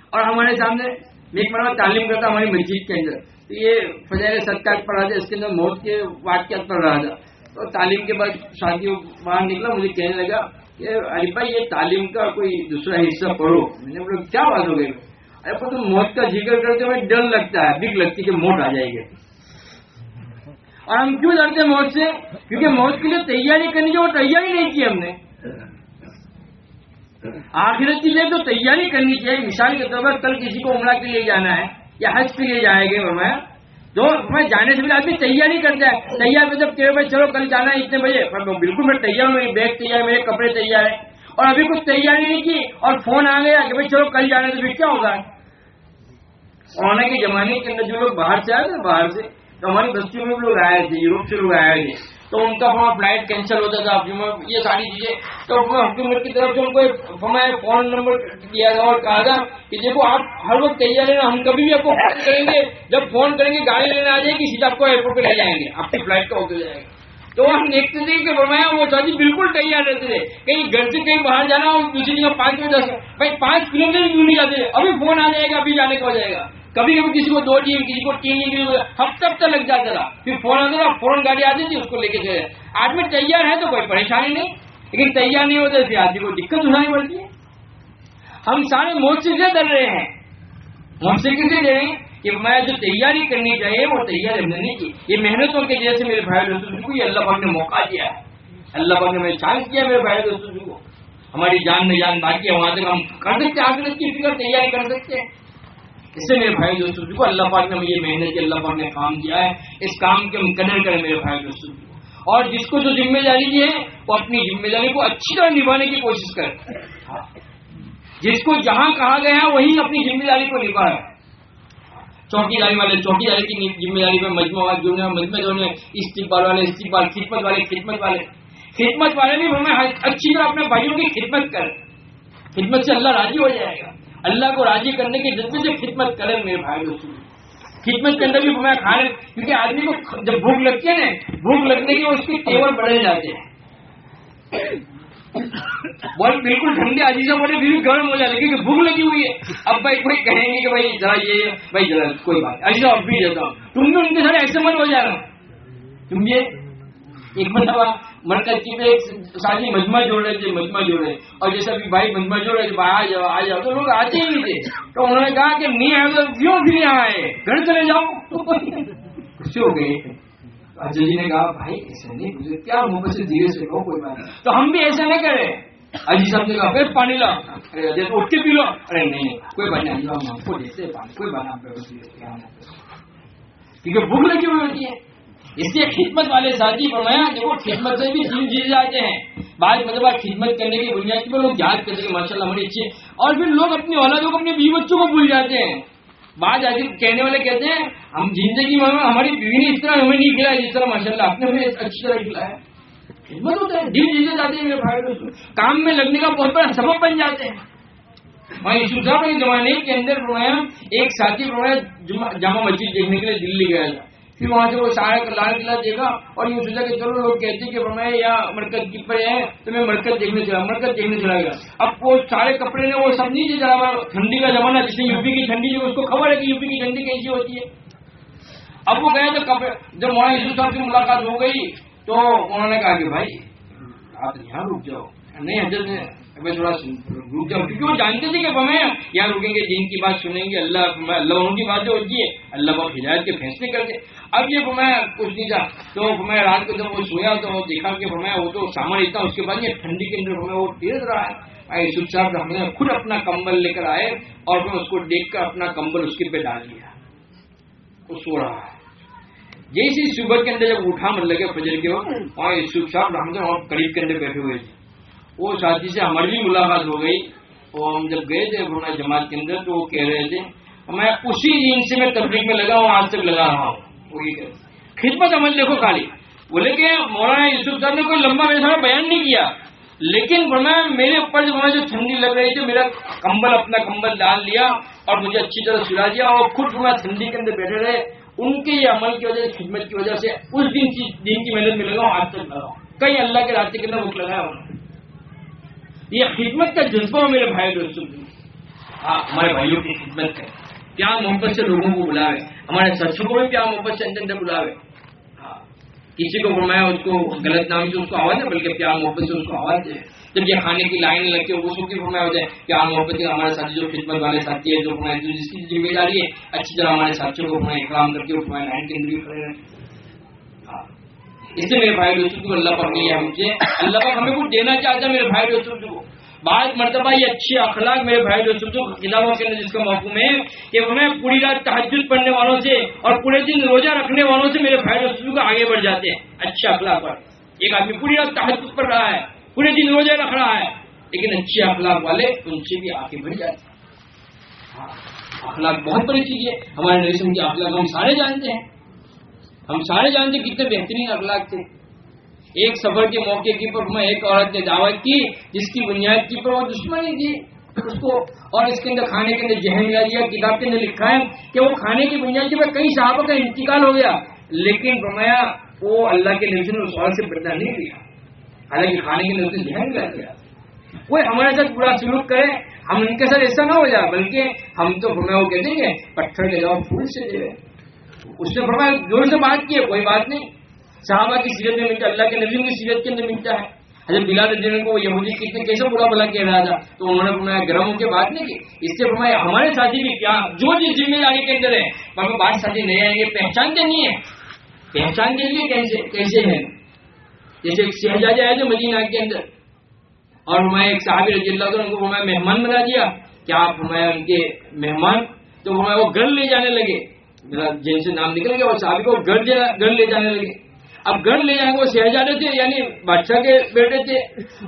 اور ہمارے سامنے میں ایک مرتبہ تعلیم کرتا ہماری مسجد کے اندر۔ تو یہ فضائل صدقات پڑھ رہا تھا، اس کے اندر موت کے واقعات پڑھ رہا تھا۔ تو تعلیم کے بعد شادی باہر نکلا، مجھے کہنے لگا کہ ارے بھائی، یہ تعلیم کا کوئی دوسرا حصہ پڑھو۔ میں نے بولا، کیا بات ہو گئی؟ ارے پر تم موت کا ذکر کرتے ہوئے ڈر لگتا ہے بک لگتی کہ موت آ جائے گی۔ اور ہم کیوں ڈرتے ہیں موت سے؟ کیونکہ موت کے لیے تیاری کرنی چاہیے وہ تیاری نہیں کی ہم نے۔ آخرت کے لیے تو تیاری کرنی چاہیے۔ مثال کے طور پر کل کسی کو عمرہ کے لیے جانا ہے یا حج کے لیے جائے گے میں تو میں جانے سے پہلے آدمی تیاری کرتا ہے۔ تیار میں جبکہ بھائی چلو کل جانا ہے اتنے بجے۔ بالکل میں تیار ہوں، میری بیگ تیار ہے، میرے کپڑے تیار ہیں۔ اور ابھی کچھ تیاری نہیں کی اور فون آ گیا کہ بھائی چلو کل جانا ہے تو پھر کیا ہوگا؟ آنے کے زمانے کے اندر جو لوگ باہر سے آئے تھے باہر سے، تو ہماری بستیوں میں لوگ آئے تھے یوروپ سے لوگ آئے تھے۔ تو ان کا وہاں فلائٹ کینسل ہوتا تھا یہ ساری چیزیں۔ تو حکومت کی طرف سے ان کو ہمیں فون نمبر دیا تھا اور کہا تھا کہ دیکھو، آپ ہر وقت تیار رہنا ہم کبھی بھی آپ کو فون کریں گے۔ جب فون کریں گے، گاڑی لینے آ جائے گی سیدھا آپ کو ایئرپورٹ پہ لے جائیں گے۔ آپ کی فلائٹ کا ہوتے جائے گا تو ہم دیکھتے تھے کہ فرمایا، وہ شادی بالکل تیار رہتے تھے۔ کہیں گھر سے کہیں باہر جانا ہو، دوسری جگہ پانچ کلو میٹر بھائی، پانچ کلو میٹر کیوں نہیں جاتے؟ ابھی فون آ جائے گا، ابھی جانے کا ہو جائے گا۔ کبھی کبھی کسی کو دو دن کسی کو تین جی دن ہفتہ ہفتہ لگ جاتا تھا۔ پھر فون آتا تھا فوراً گاڑی آتی تھی، اس کو لے کے چلے آدمی تیار ہے تو کوئی پریشانی نہیں، لیکن تیار نہیں ہوتا پھر آدمی کو دقت اٹھانی پڑتی ہے۔ ہم سارے موت سے ڈر رہے ہیں۔ ہم سے کسی دے رہے ہیں کہ میں جو تیاری کرنی چاہیے، وہ تیاری نہیں کی۔ یہ محنتوں کے جیسے میرے بھائی دوستوں کو یہ اللہ پاک نے موقع دیا۔ ہے اللہ پاک نے چانس کیا میرے بھائی دوستوں کو۔ ہماری جان میں جان باقی ہے وہاں تک ہم کر سکتے ہیں، آخرت کی فکر تیاری کر سکتے ہیں۔ اس سے میرے بھائی دوستوں کو اللہ پاک نے مجھے محنت کی، اللہ پاک نے کام کیا ہے، اس کام کے ہم قدر کریں میرے بھائی دوستوں کو۔ اور جس کو جو ذمہ داری دی ہے، وہ اپنی ذمہ داری کو اچھی طرح نبھانے کی کوشش کرے۔ جس کو جہاں کہا گیا ہے، وہی اپنی ذمہ داری کو نبھائے چوکی داری والے، چوکی داری کی ذمہ داری پہ مجموعہ جو ہے، مجموعہ جو استقبال والے، استقبال، خدمت والے خدمت والے۔ خدمت والے بھی ہمیں ہاں، اچھی طرح اپنے بھائیوں کی خدمت کریں۔ خدمت سے اللہ راضی ہو جائے گا۔ اللہ کو راضی کرنے کی جذبے سے خدمت کریں میرے بھائی دوستوں خدمت کے اندر بھی میں کھا رہے کیونکہ آدمی کو جب بھوک لگتی ہے نا، بھوک لگنے کی اس کے تیور بڑھے جاتے ہیں۔ بول بالکل ٹھنڈے عزیز بولے بھی گرم ہو جاتے کیونکہ بھوک لگی ہوئی ہے۔ اب بھائی کوئی کہیں گے کہ بھائی ذرا یہ بھائی ذرا کوئی بات عزیز اب بھی دیتا ہوں۔ تم بھی ان کے سارے ایسے من ہو جا رہا تم یہ ایک مرتبہ مرکز کی ایک شادی مجمع جوڑ رہے تھے، مجمع جوڑ رہے۔ اور جیسے ابھی بھائی مجمع جوڑ رہے تھے آ جاؤ آ جاؤ، تو لوگ آتے ہی نہیں تھے۔ تو انہوں نے کہا کہ نہیں آئے تو کیوں پھر یہاں آئے؟ گھر چلے جاؤ۔ خوشی ہو گئی۔ اجے جی نے کہا، بھائی ایسے نہیں گزرے کیا محبت سے دھیرے سے کہو، کوئی بات تو ہم بھی ایسا نہیں کرے اجی صاحب نے کہا، پھر پانی لاؤ۔ ارے اجے تو اٹھ کے پی لو۔ ارے نہیں، کوئی بات نہیں، ہم کو دیتے پانی، کوئی بات نہیں کیونکہ بھوک لگی ہوئی ہوتی ہے۔ اس لیے خدمت والے ساتھی فرمایا کہ وہ خدمت سے بھی دل جیت جاتے ہیں۔ بعض مطلب خدمت کرنے کی بنیاد پر لوگ یاد کرتے ہیں ماشاء اللہ ہماری اچھی اور پھر لوگ اپنی اولادوں کو اپنے بیوی بچوں کو بھول جاتے ہیں۔ بعض آج کہنے والے کہتے ہیں، ہم زندگی میں ہماری بیوی نے اس طرح ہمیں نہیں کھلایا، جس طرح ماشاء اللہ آپ نے ہمیں اچھی طرح کھلایا۔ خدمت ہوتا ہے دل جیتے جاتے ہیں، میرے بھائی کام میں لگنے کا بہت بڑا سبب بن جاتے ہیں۔ وہاں یوسف صاحب کے زمانے کے اندر فرمایا، ایک ساتھی فرمایا جامع مسجد دیکھنے کے لیے دلی گیا تھا۔ پھر وہاں سے وہ سارا لال قلعہ دیکھا اور یہ سوچا کہ چلو لوگ کہتے کہ فرمایا یا مرکز کی پر ہے تو میں مرکز دیکھنے چلا، مرکز دیکھنے چلا گیا۔ اب وہ سارے کپڑے نے وہ سب نہیں چلا ٹھنڈی کا زمانہ، جس میں یو پی کی ٹھنڈی جو اس کو خبر ہے کہ یو پی کی ٹھنڈی کیسی ہوتی ہے۔ اب وہ گئے تو کپڑے، جب وہاں یوسف صاحب سے ملاقات ہو گئی تو انہوں نے کہا کہ بھائی، آپ یہاں رک جاؤ، نہیں حضرت نے تھوڑا رک کیونکہ وہ جانتے تھے کہ ہمیں یہاں رکیں گے؟ دین کی بات سنیں گے، اللہ اللہ ان کی بات جو ہوتی ہے، اللہ بہت ہدایت کے فیصلے کرتے اب یہ میں کچھ نہیں تھا۔ تو میں رات کو جب وہ سویا تو دیکھا کہ میں وہ تو سامان اتنا، اس کے بعد یہ ٹھنڈی کے اندر ہمیں وہ تیز رہا ہے۔ یوسف صاحب ہم نے خود اپنا کمبل لے کر آئے اور میں اس کو دیکھ کر اپنا کمبل اس کے پہ ڈال دیا۔ وہ سو رہا ہے۔ جیسے صبح کے اندر جب اٹھا مطلب من لگے فجر کے وقت وہاں یوسف صاحب رحمت وہاں قریب کے اندر بیٹھے ہوئے تھے۔ وہ ساتھی سے ہماری بھی ملاقات ہو گئی وہ ہم جب گئے تھے اپنا جماعت کے اندر تو وہ کہہ رہے تھے، میں اسی دن سے میں تبلیغ میں لگا ہوں، آج تک لگا رہا ہوں۔ خدمت عمل دیکھو خالی۔ بولے کہ مولانا یوسف صاحب نے کوئی لمبا میرے سامنے بیان نہیں کیا۔ لیکن فرمایا میرے اوپر جو جو ٹھنڈی لگ رہی تھی، میرا کمبل اپنا کمبل ڈال لیا اور مجھے اچھی طرح سلا دیا اور خود میں ٹھنڈی کے اندر بیٹھے رہے، ان کے یہ عمل کی وجہ سے، خدمت کی وجہ سے اس دن کی دن کی محنت میں لگا آج تک لگا کئی اللہ کے راستے کے اندر مک لگایا یہ خدمت کا جذبہ میرے بھائی دوستوں ہاں ہمارے بھائیوں کی خدمت کریں پیار محبت سے لوگوں کو بلاوے؟ ہمارے سچوں کو بھی پیار محبت سے اندر بلاوے؟ ہاں، کسی کو فرمایا اس کو غلط نام سے اس کو آواز ہے، بلکہ پیار محبت سے اس کو آواز دے جب یہ کھانے کی لائن لگتی ہے وہ سب کی فرمایا ہو جائے پیار محبت سے ہمارے ساتھی جو خدمت والے ساتھی ہے جو فرمایا جس کی ذمہ داری ہے، اچھی طرح ہمارے ساتھیوں کو فرمایا اکرام کر کے فرمایا لائن کے اندر بھی کھڑے رہے۔ اس میرے بھائی دوستوں کو اللہ پاک نہیں ہے ہم سے اللہ پاک ہمیں کچھ دینا چاہتا ہے میرے بھائی دوستوں کو۔ بعض مرتبہ یہ اچھے اخلاق میرے بھائی دوستوں کو کتابوں کے اندر جس کا موقع ہے کہ ہمیں پوری رات تحجد پڑھنے والوں سے اور پورے دن روزہ رکھنے والوں سے میرے بھائی دوستوں کو آگے بڑھ جاتے ہیں۔ اچھے اخلاق پر ایک آدمی پوری رات تحجد پڑھ رہا ہے، پورے دن روزہ رکھ رہا ہے، لیکن اچھے اخلاق والے ان سے بھی آگے بڑھ جاتے ہیں۔ ہاں، اخلاق بہت بڑی چیز ہے۔ ہمارے نریشن کے اخلاق ہم سارے جانتے ہیں۔ ہم سارے جانتے کتنے بہترین اخلاق تھے۔ ایک سفر کے موقع کے پر میں ایک عورت نے دعوت کی، جس کی بنیاد کی پر وہ دشمنی تھی۔ اس کو اور اس کے اندر کھانے کے اندر ذہن لیا دیا کتاب کے اندر لکھا ہے کہ وہ کھانے کی بنیاد کے پر کئی صحابہ کا انتقال ہو گیا۔ لیکن فرمایا وہ اللہ کے نبی نے سے بدلا نہیں دیا حالانکہ کھانے کے اندر ذہن ملا دیا کوئی ہمارے ساتھ برا سلوک کرے، ہم ان کے ساتھ ایسا نہ ہو جائے، بلکہ ہم تو فرمایا وہ کہتے ہیں پتھر لے جاؤ پھول سے دے اس نے فرمایا زور سے بات کی ہے، کوئی بات نہیں۔ صحابہ کی سیرت میں ملتا اللہ کے نبی کی سیرت کے اندر ملتا ہے۔ حضرت بلال الدین کو یہودی کتنے کیسے برا بلا کہہ رہا تھا؟ تو انہوں نے فرمایا، گرم ہو کے بات نہیں کی۔ اس سے فرمایا، ہمارے ساتھی بھی کیا، جو جس ذمہ داری کے اندر ہے پر بات ساتھی نہیں آئیں گے، پہچانتے نہیں ہے پہچانتے لیے کیسے کیسے ہیں؟ جیسے ایک شہزادہ ہے جو مدینہ کے اندر۔ اور میں ایک صحابی رضی اللہ عنہ ان کو فرمایا، مہمان بنا دیا۔ کیا آپ فرمایا، ان کے مہمان؟ تو فرمایا، وہ گھر لے جانے لگے۔ میرا جن سے نام نکل گیا اور صحابی کو گھر گھر لے جانے لگے۔ اب گھر لے جائیں گے وہ شہزادے تھے یعنی بادشاہ کے بیٹے تھے۔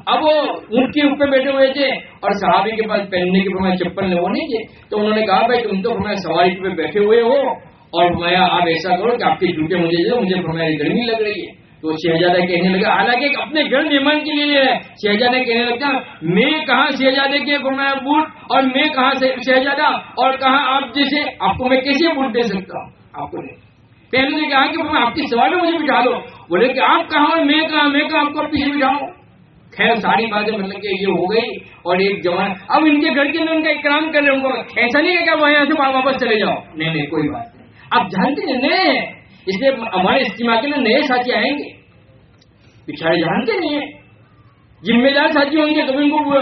اب وہ اونٹ کے اوپر بیٹھے ہوئے تھے اور صحابی کے پاس پہننے کے فرمایا چپل نے وہ نہیں تھے۔ تو انہوں نے کہا، بھائی تم تو فرمایا سواری پہ بیٹھے ہوئے ہو اور فرمایا آپ ایسا کرو کہ آپ کے جوتے مجھے دے مجھے فرمایا گرمی لگ رہی ہے۔ تو شہزادہ کہنے لگا، حالانکہ اپنے گھر مہمان کے لیے ہے۔ شہزادہ کہنے لگتا میں کہاں شہزادے کے فرمایا بوٹ اور میں کہاں شہزادہ؟ اور کہاں آپ جیسے آپ کو میں کیسے بوٹ دے سکتا ہوں؟ آپ کو نہیں۔ پہلے نے کہا کہ میں آپ کی سوال مجھے بٹھا دو۔ بولے کہ آپ کہاں میں کہاں میں کہاں آپ کو پیچھے بٹھاؤں خیر، ساری باتیں مطلب کہ یہ ہو گئی اور ایک جوان، اب ان کے گھر کے اندر ان کا اکرام کر رہے ہیں ایسا نہیں ہے کہ وہ یہاں سے واپس چلے جاؤ۔ نہیں نہیں، کوئی بات نہیں۔ آپ جانتے ہیں، نئے ہیں۔ اس لیے ہمارے اجتماع کے لیے نئے ساتھی آئیں گے۔ پچھاڑے جانتے نہیں ہیں ذمہ دار ساتھی ہوں گے تو ان کو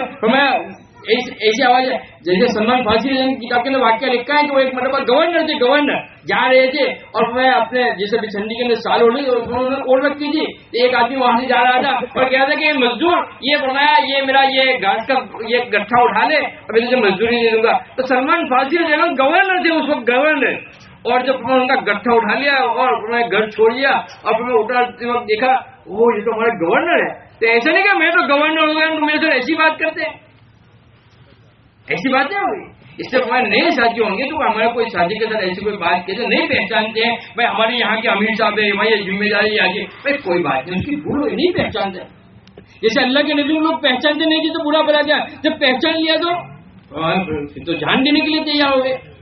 ایسی آواز ہے جیسے سلمان فارسی کتاب کے اندر واقعہ لکھا ہے کہ وہ ایک مرتبہ گورنر تھے، گورنر، جا رہے تھے اور میں اپنے جیسے بھی ٹھنڈی کے اندر سال اوڑھ رکھی تھی۔ ایک آدمی وہاں سے جا رہا تھا اور کہا تھا کہ مزدور، یہ بنایا یہ میرا یہ گھاس کا یہ گٹھا اٹھا لے، اب اسے مزدوری نہیں دوں گا۔ تو سلمان فارسی گورنر تھے، اس وقت گورنر۔ اور جب ان کا گٹھا اٹھا لیا اور میں گھر چھوڑ لیا اور پھر میں اٹھاتے وقت دیکھا، وہ یہ تو ہمارا گورنر ہے تو ایسا نہیں کہ میں تو گورنر ہو گیا میرے سے ایسی بات کرتے ہیں۔ ایسی باتیں ہوئی۔ اس سے ہمارے نئے ساتھی ہوں گے تو ہمارا کوئی ساتھی کے ساتھ ایسی کوئی بات کہتے نہیں پہچانتے ہیں۔ بھائی، ہمارے یہاں کے امیر صاحب ہے بھائی یہ ذمہ داری آگے۔ بھائی، کوئی بات نہیں اس کی بھول ہوئی، نہیں پہچانتے۔ جیسے اللہ کے نبی لوگ پہچانتے نہیں تھے تو برا بلا گیا جب پہچان لیا تو ہاں، تو جان دینے کے لیے تیار ہو گئے۔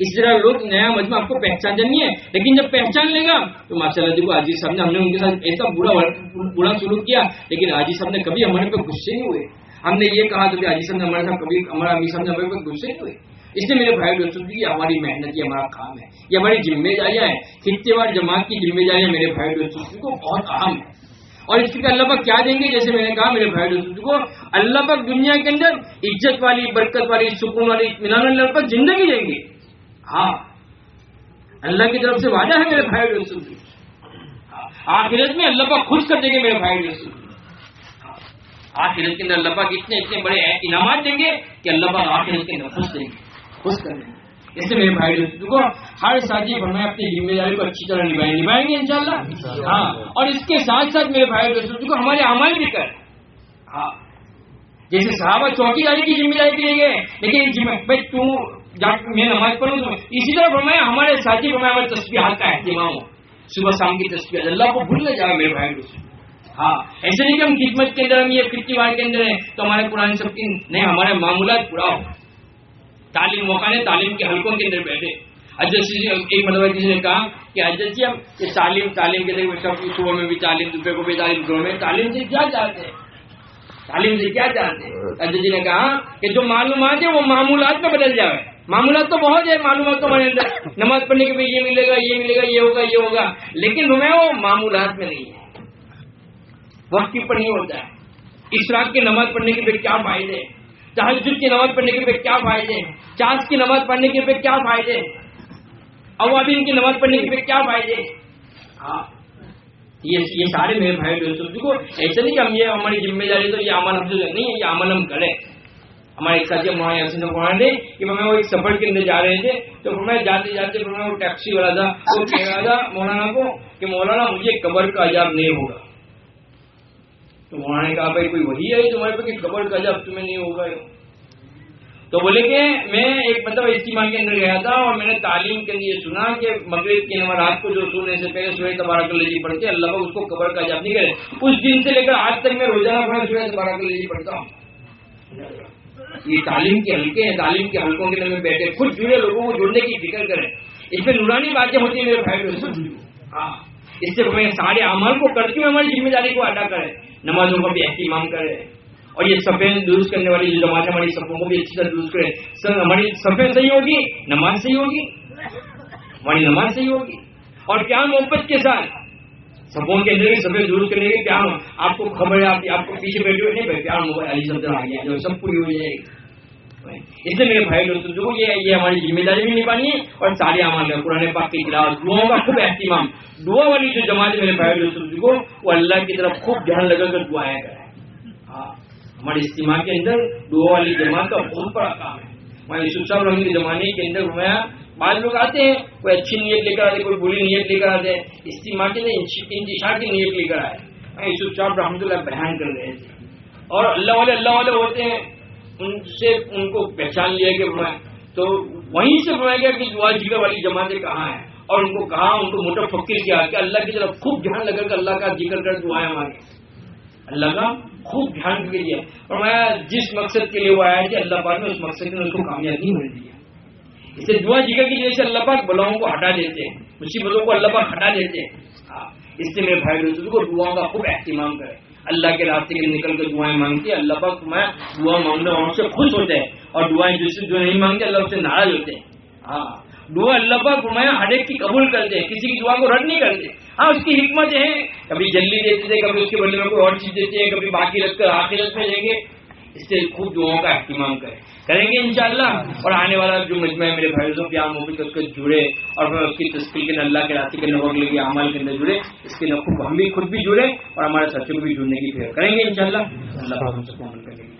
اس طرح لوگ نیا مجمع آپ کو پہچانتے نہیں ہے، لیکن جب پہچان لے گا، تو ماشاء اللہ دیکھو عزیز صاحب نے ہم نے ان کے ساتھ ایسا برا برا سلوک کیا، لیکن عزیز صاحب نے کبھی ہمارے پہ غصے نہیں ہوئے۔ ہم نے یہ کہا تو کہ عزیز صاحب نے ہمارے ساتھ کبھی، ہمارا امیر صاحب نے ہمارے پہ غصے نہیں ہوئے۔ اس لیے میرے بھائی دوستوں کی ہماری محنت، یہ ہمارا کام ہے، یہ ہماری ذمہ داریاں ہیں۔ خطے وار جماعت کی ذمہ داریاں میرے بھائی دوستوں کو بہت اہم ہے اور اس کے اللہ پاک کیا دیں گے؟ جیسے میں نے کہا، میرے بھائی دوستوں کو اللہ پاک دنیا کے اندر عزت والی، برکت والی، سکون والی، اطمینان اللہ پاک زندگی دیں گے۔ ہاں۔ اللہ کی طرف سے وعدہ ہے میرے بھائی دوستوں آخرت میں اللہ پاک خوش کر دیں گے میرے بھائی دوستوں آخرت کے اندر اللہ پاک اتنے اتنے بڑے انعامات دیں گے کہ اللہ پاک آخرت کے اندر خوش دیں گے۔ خوش کر دیں گے۔ اس سے میرے بھائی دوستوں کو ہر ساتھی فرمائے اپنی ذمہ داری کو اچھی طرح نبھائیں نبھائیں گے انشاءاللہ۔ ہاں۔ اور اس کے ساتھ ساتھ میرے بھائی دوستوں کو ہمارے عمل بھی کر ہاں۔ جیسے صحابہ چوکی داری کی ذمہ داری کے لیے لیکن بھائی تم میں نماز پڑھوں تو اسی طرح فرمایا، ہمارے ساتھی فرمایا، ہمارے تصویر کا اہتمام ہو۔ صبح شام کی تصویر اللہ کو بھول نہ جائے میرے بھائی دوستوں ہاں ایسے نہیں کہ ہم خدمت کے اندر ہم یہ کھڑکی وار کے اندر ہیں تو ہمارے قرآن سب کی نہیں، ہمارے معمولات پورا ہو۔ تعلیم، موقع نے تعلیم کے حلقوں کے اندر بیٹھے۔ حضرت جی ایک مطلب کسی نے کہا کہ حضرت جی ہم یہ تعلیم تعلیم کے سب صبح میں بھی تعلیم، دوپہر کو بھی تعلیم گھروں میں تعلیم سے کیا چاہتے ہیں؟ تعلیم سے کیا چاہتے ہیں؟ حضرت جی نے کہا کہ جو معلومات ہیں وہ معمولات میں بدل جائے معمولات تو بہت ہے معلومات تو ہمارے اندر۔ نماز پڑھنے کے بعد یہ ملے گا، یہ ملے گا، یہ ہوگا یہ ہوگا۔ لیکن ہمیں وہ معمولات میں نہیں ہے وقت کی پر نہیں ہوتا ہے۔ اسراف کی نماز پڑھنے کے بعد کیا فائدے ہیں؟ تحجد کی نماز پڑھنے کے بعد کیا فائدے ہیں؟ چاس کی نماز پڑھنے کے بعد کیا فائدے ہیں؟ اوابین کی نماز پڑھنے کے بعد کیا فائدے ہاں۔ یہ سارے میرے بھائی دوستوں کو ایسا نہیں کہ ہم یہ ہماری ذمہ داری تو یہ عمل ہم سے نہیں ہے، یہ عمل ہم کریں۔ ہمارے ساتھی مولانا یاسین قرآن نے کہ میں وہ ایک سفر کے اندر جا رہے تھے تو میں جاتے جاتے میں وہ ٹیکسی والا تھا وہ کہہ رہا تھا مولانا کو کہ مولانا مجھے قبر کا عذاب نہیں ہوگا۔ تو مولانا نے کہا بھائی کوئی وہی ہے تمہارے پہ کہ قبر کا عذاب تمہیں نہیں ہوگا؟ تو بولے کہ میں ایک مطلب اجتماع کے اندر گیا تھا اور میں نے تعلیم کے یہ سنا کہ مغرب کی نمبر رات کو جو سونے سے پہلے سورہ تبارک اللہ پڑھتے اللہ کو اس کو قبر کا عذاب نہیں کرے۔ اس دن سے لے کر آج تک میں روزانہ سورہ تبارک اللہ پڑھتا ہوں۔ یہ تعلیم کے حلقے ہیں، تعلیم کے حلقوں کے اندر میں بیٹھے، خود جڑے لوگوں کو جڑنے کی فکر کریں۔ اس میں نورانی باتیں ہوتی ہیں میرے بھائی ہاں۔ اس سے میں سارے عمل کو کرتے ہوئے ہماری ذمہ داری کو ادا کریں۔ نمازوں کا بھی اہتمام کریں۔ اور یہ سفید درست کرنے والی، جو جماعت ہماری سفوں کو بھی اچھی طرح درست کرے سر ہماری سفید صحیح ہوگی، نماز صحیح ہوگی؟ ہماری نماز صحیح ہوگی۔ اور کیا محبت کے ساتھ سبوں کے اندر بھی سفید درست کرنے کے کیا آپ کو خبر ہے آپ کو پیچھے بیٹھے ہوئے نہیں پیار موبائل علی سب آ گیا جو سب پوری ہو جائے گی اس لیے میرے بھائی دوستوں جو یہ یہ ہماری ذمہ داری بھی نبھانی ہے اور سارے عمل ہے قرآن پاک کی خلاف دعاؤں کا خوب اہتمام۔ دعا والی جو جماعت میرے بھائی دوستوں کو وہ اللہ کی طرف خوب دھیان لگا کر دعائیں کریں ہاں ہمارے اجتماع کے اندر دعا والی جماعت کا بہت بڑا کام ہے۔ ہمارے یوسف صاحب رحم کے زمانے کے اندر ہمارا بعض لوگ آتے ہیں، کوئی اچھی نیت لے کر آتے، کوئی بری نیت لے کر آتے ہیں اجتماع کے اندر انتشار کی نیت لے کر آئے۔ یوسف صاحب رحمۃ اللہ بیان کر رہے تھے۔ اور اللہ والے اللہ والے ہوتے ہیں، ان سے ان کو پہچان لیا کہ میں، تو وہیں سے بنایا گیا کہ دعا جگر والی جماعتیں کہاں ہیں۔ اور ان کو کہا، ان کو موٹا فکر کیا کہ اللہ کی طرف خوب دھیان لگا کر اللہ کا ذکر کر دعائیں مانگے۔ اللہ کا خوب دھیان کے لیے اور میں جس مقصد کے لیے وہ آیا کہ اللہ پاک نے اس مقصد میں اس کو کامیابی مل دی ہے۔ اسے دعا جگہ کی وجہ سے اللہ پاک بلاؤں کو ہٹا دیتے ہیں، مصیبتوں کو اللہ پاک ہٹا دیتے ہیں۔ ہاں، اس سے میرے بھائی دوستوں کو دعاؤں کا خوب اہتمام کرے اللہ کے راستے کے نکل کر دعائیں مانگتی ہے اللہ پاک میں دعا مانگنے والوں سے خوش ہوتے ہیں۔ اور دعائیں جس جو نہیں مانگتے، اللہ سے ناراض ہوتے ہیں۔ ہاں دعا اللہ پاک فرمایا ہر ایک کی قبول کرتے ہیں، کسی کی دعا کو رد نہیں کرتے۔ ہاں اس کی حکمت ہے کبھی جلدی دیتے تھے، کبھی اس کے بدلے میں کوئی اور چیز دیتے ہیں، کبھی باقی رکھ کر آخرت میں لیں گے۔ اس سے خوب دعاؤں کا اہتمام کریں۔ کریں گے انشاءاللہ۔ اور آنے والا جو مجمع ہے، میرے بھائی کو پیار محبت اس جڑے اور پھر اس کی تشکیل کے اللہ کے راستے کے نوک کے عمل کے اندر جڑے، اس کے لیے خوب ہم بھی خود بھی جڑے اور ہمارے سچوں کو بھی جڑنے کی پھر کریں گے انشاءاللہ۔ اللہ اللہ عمل کریں گے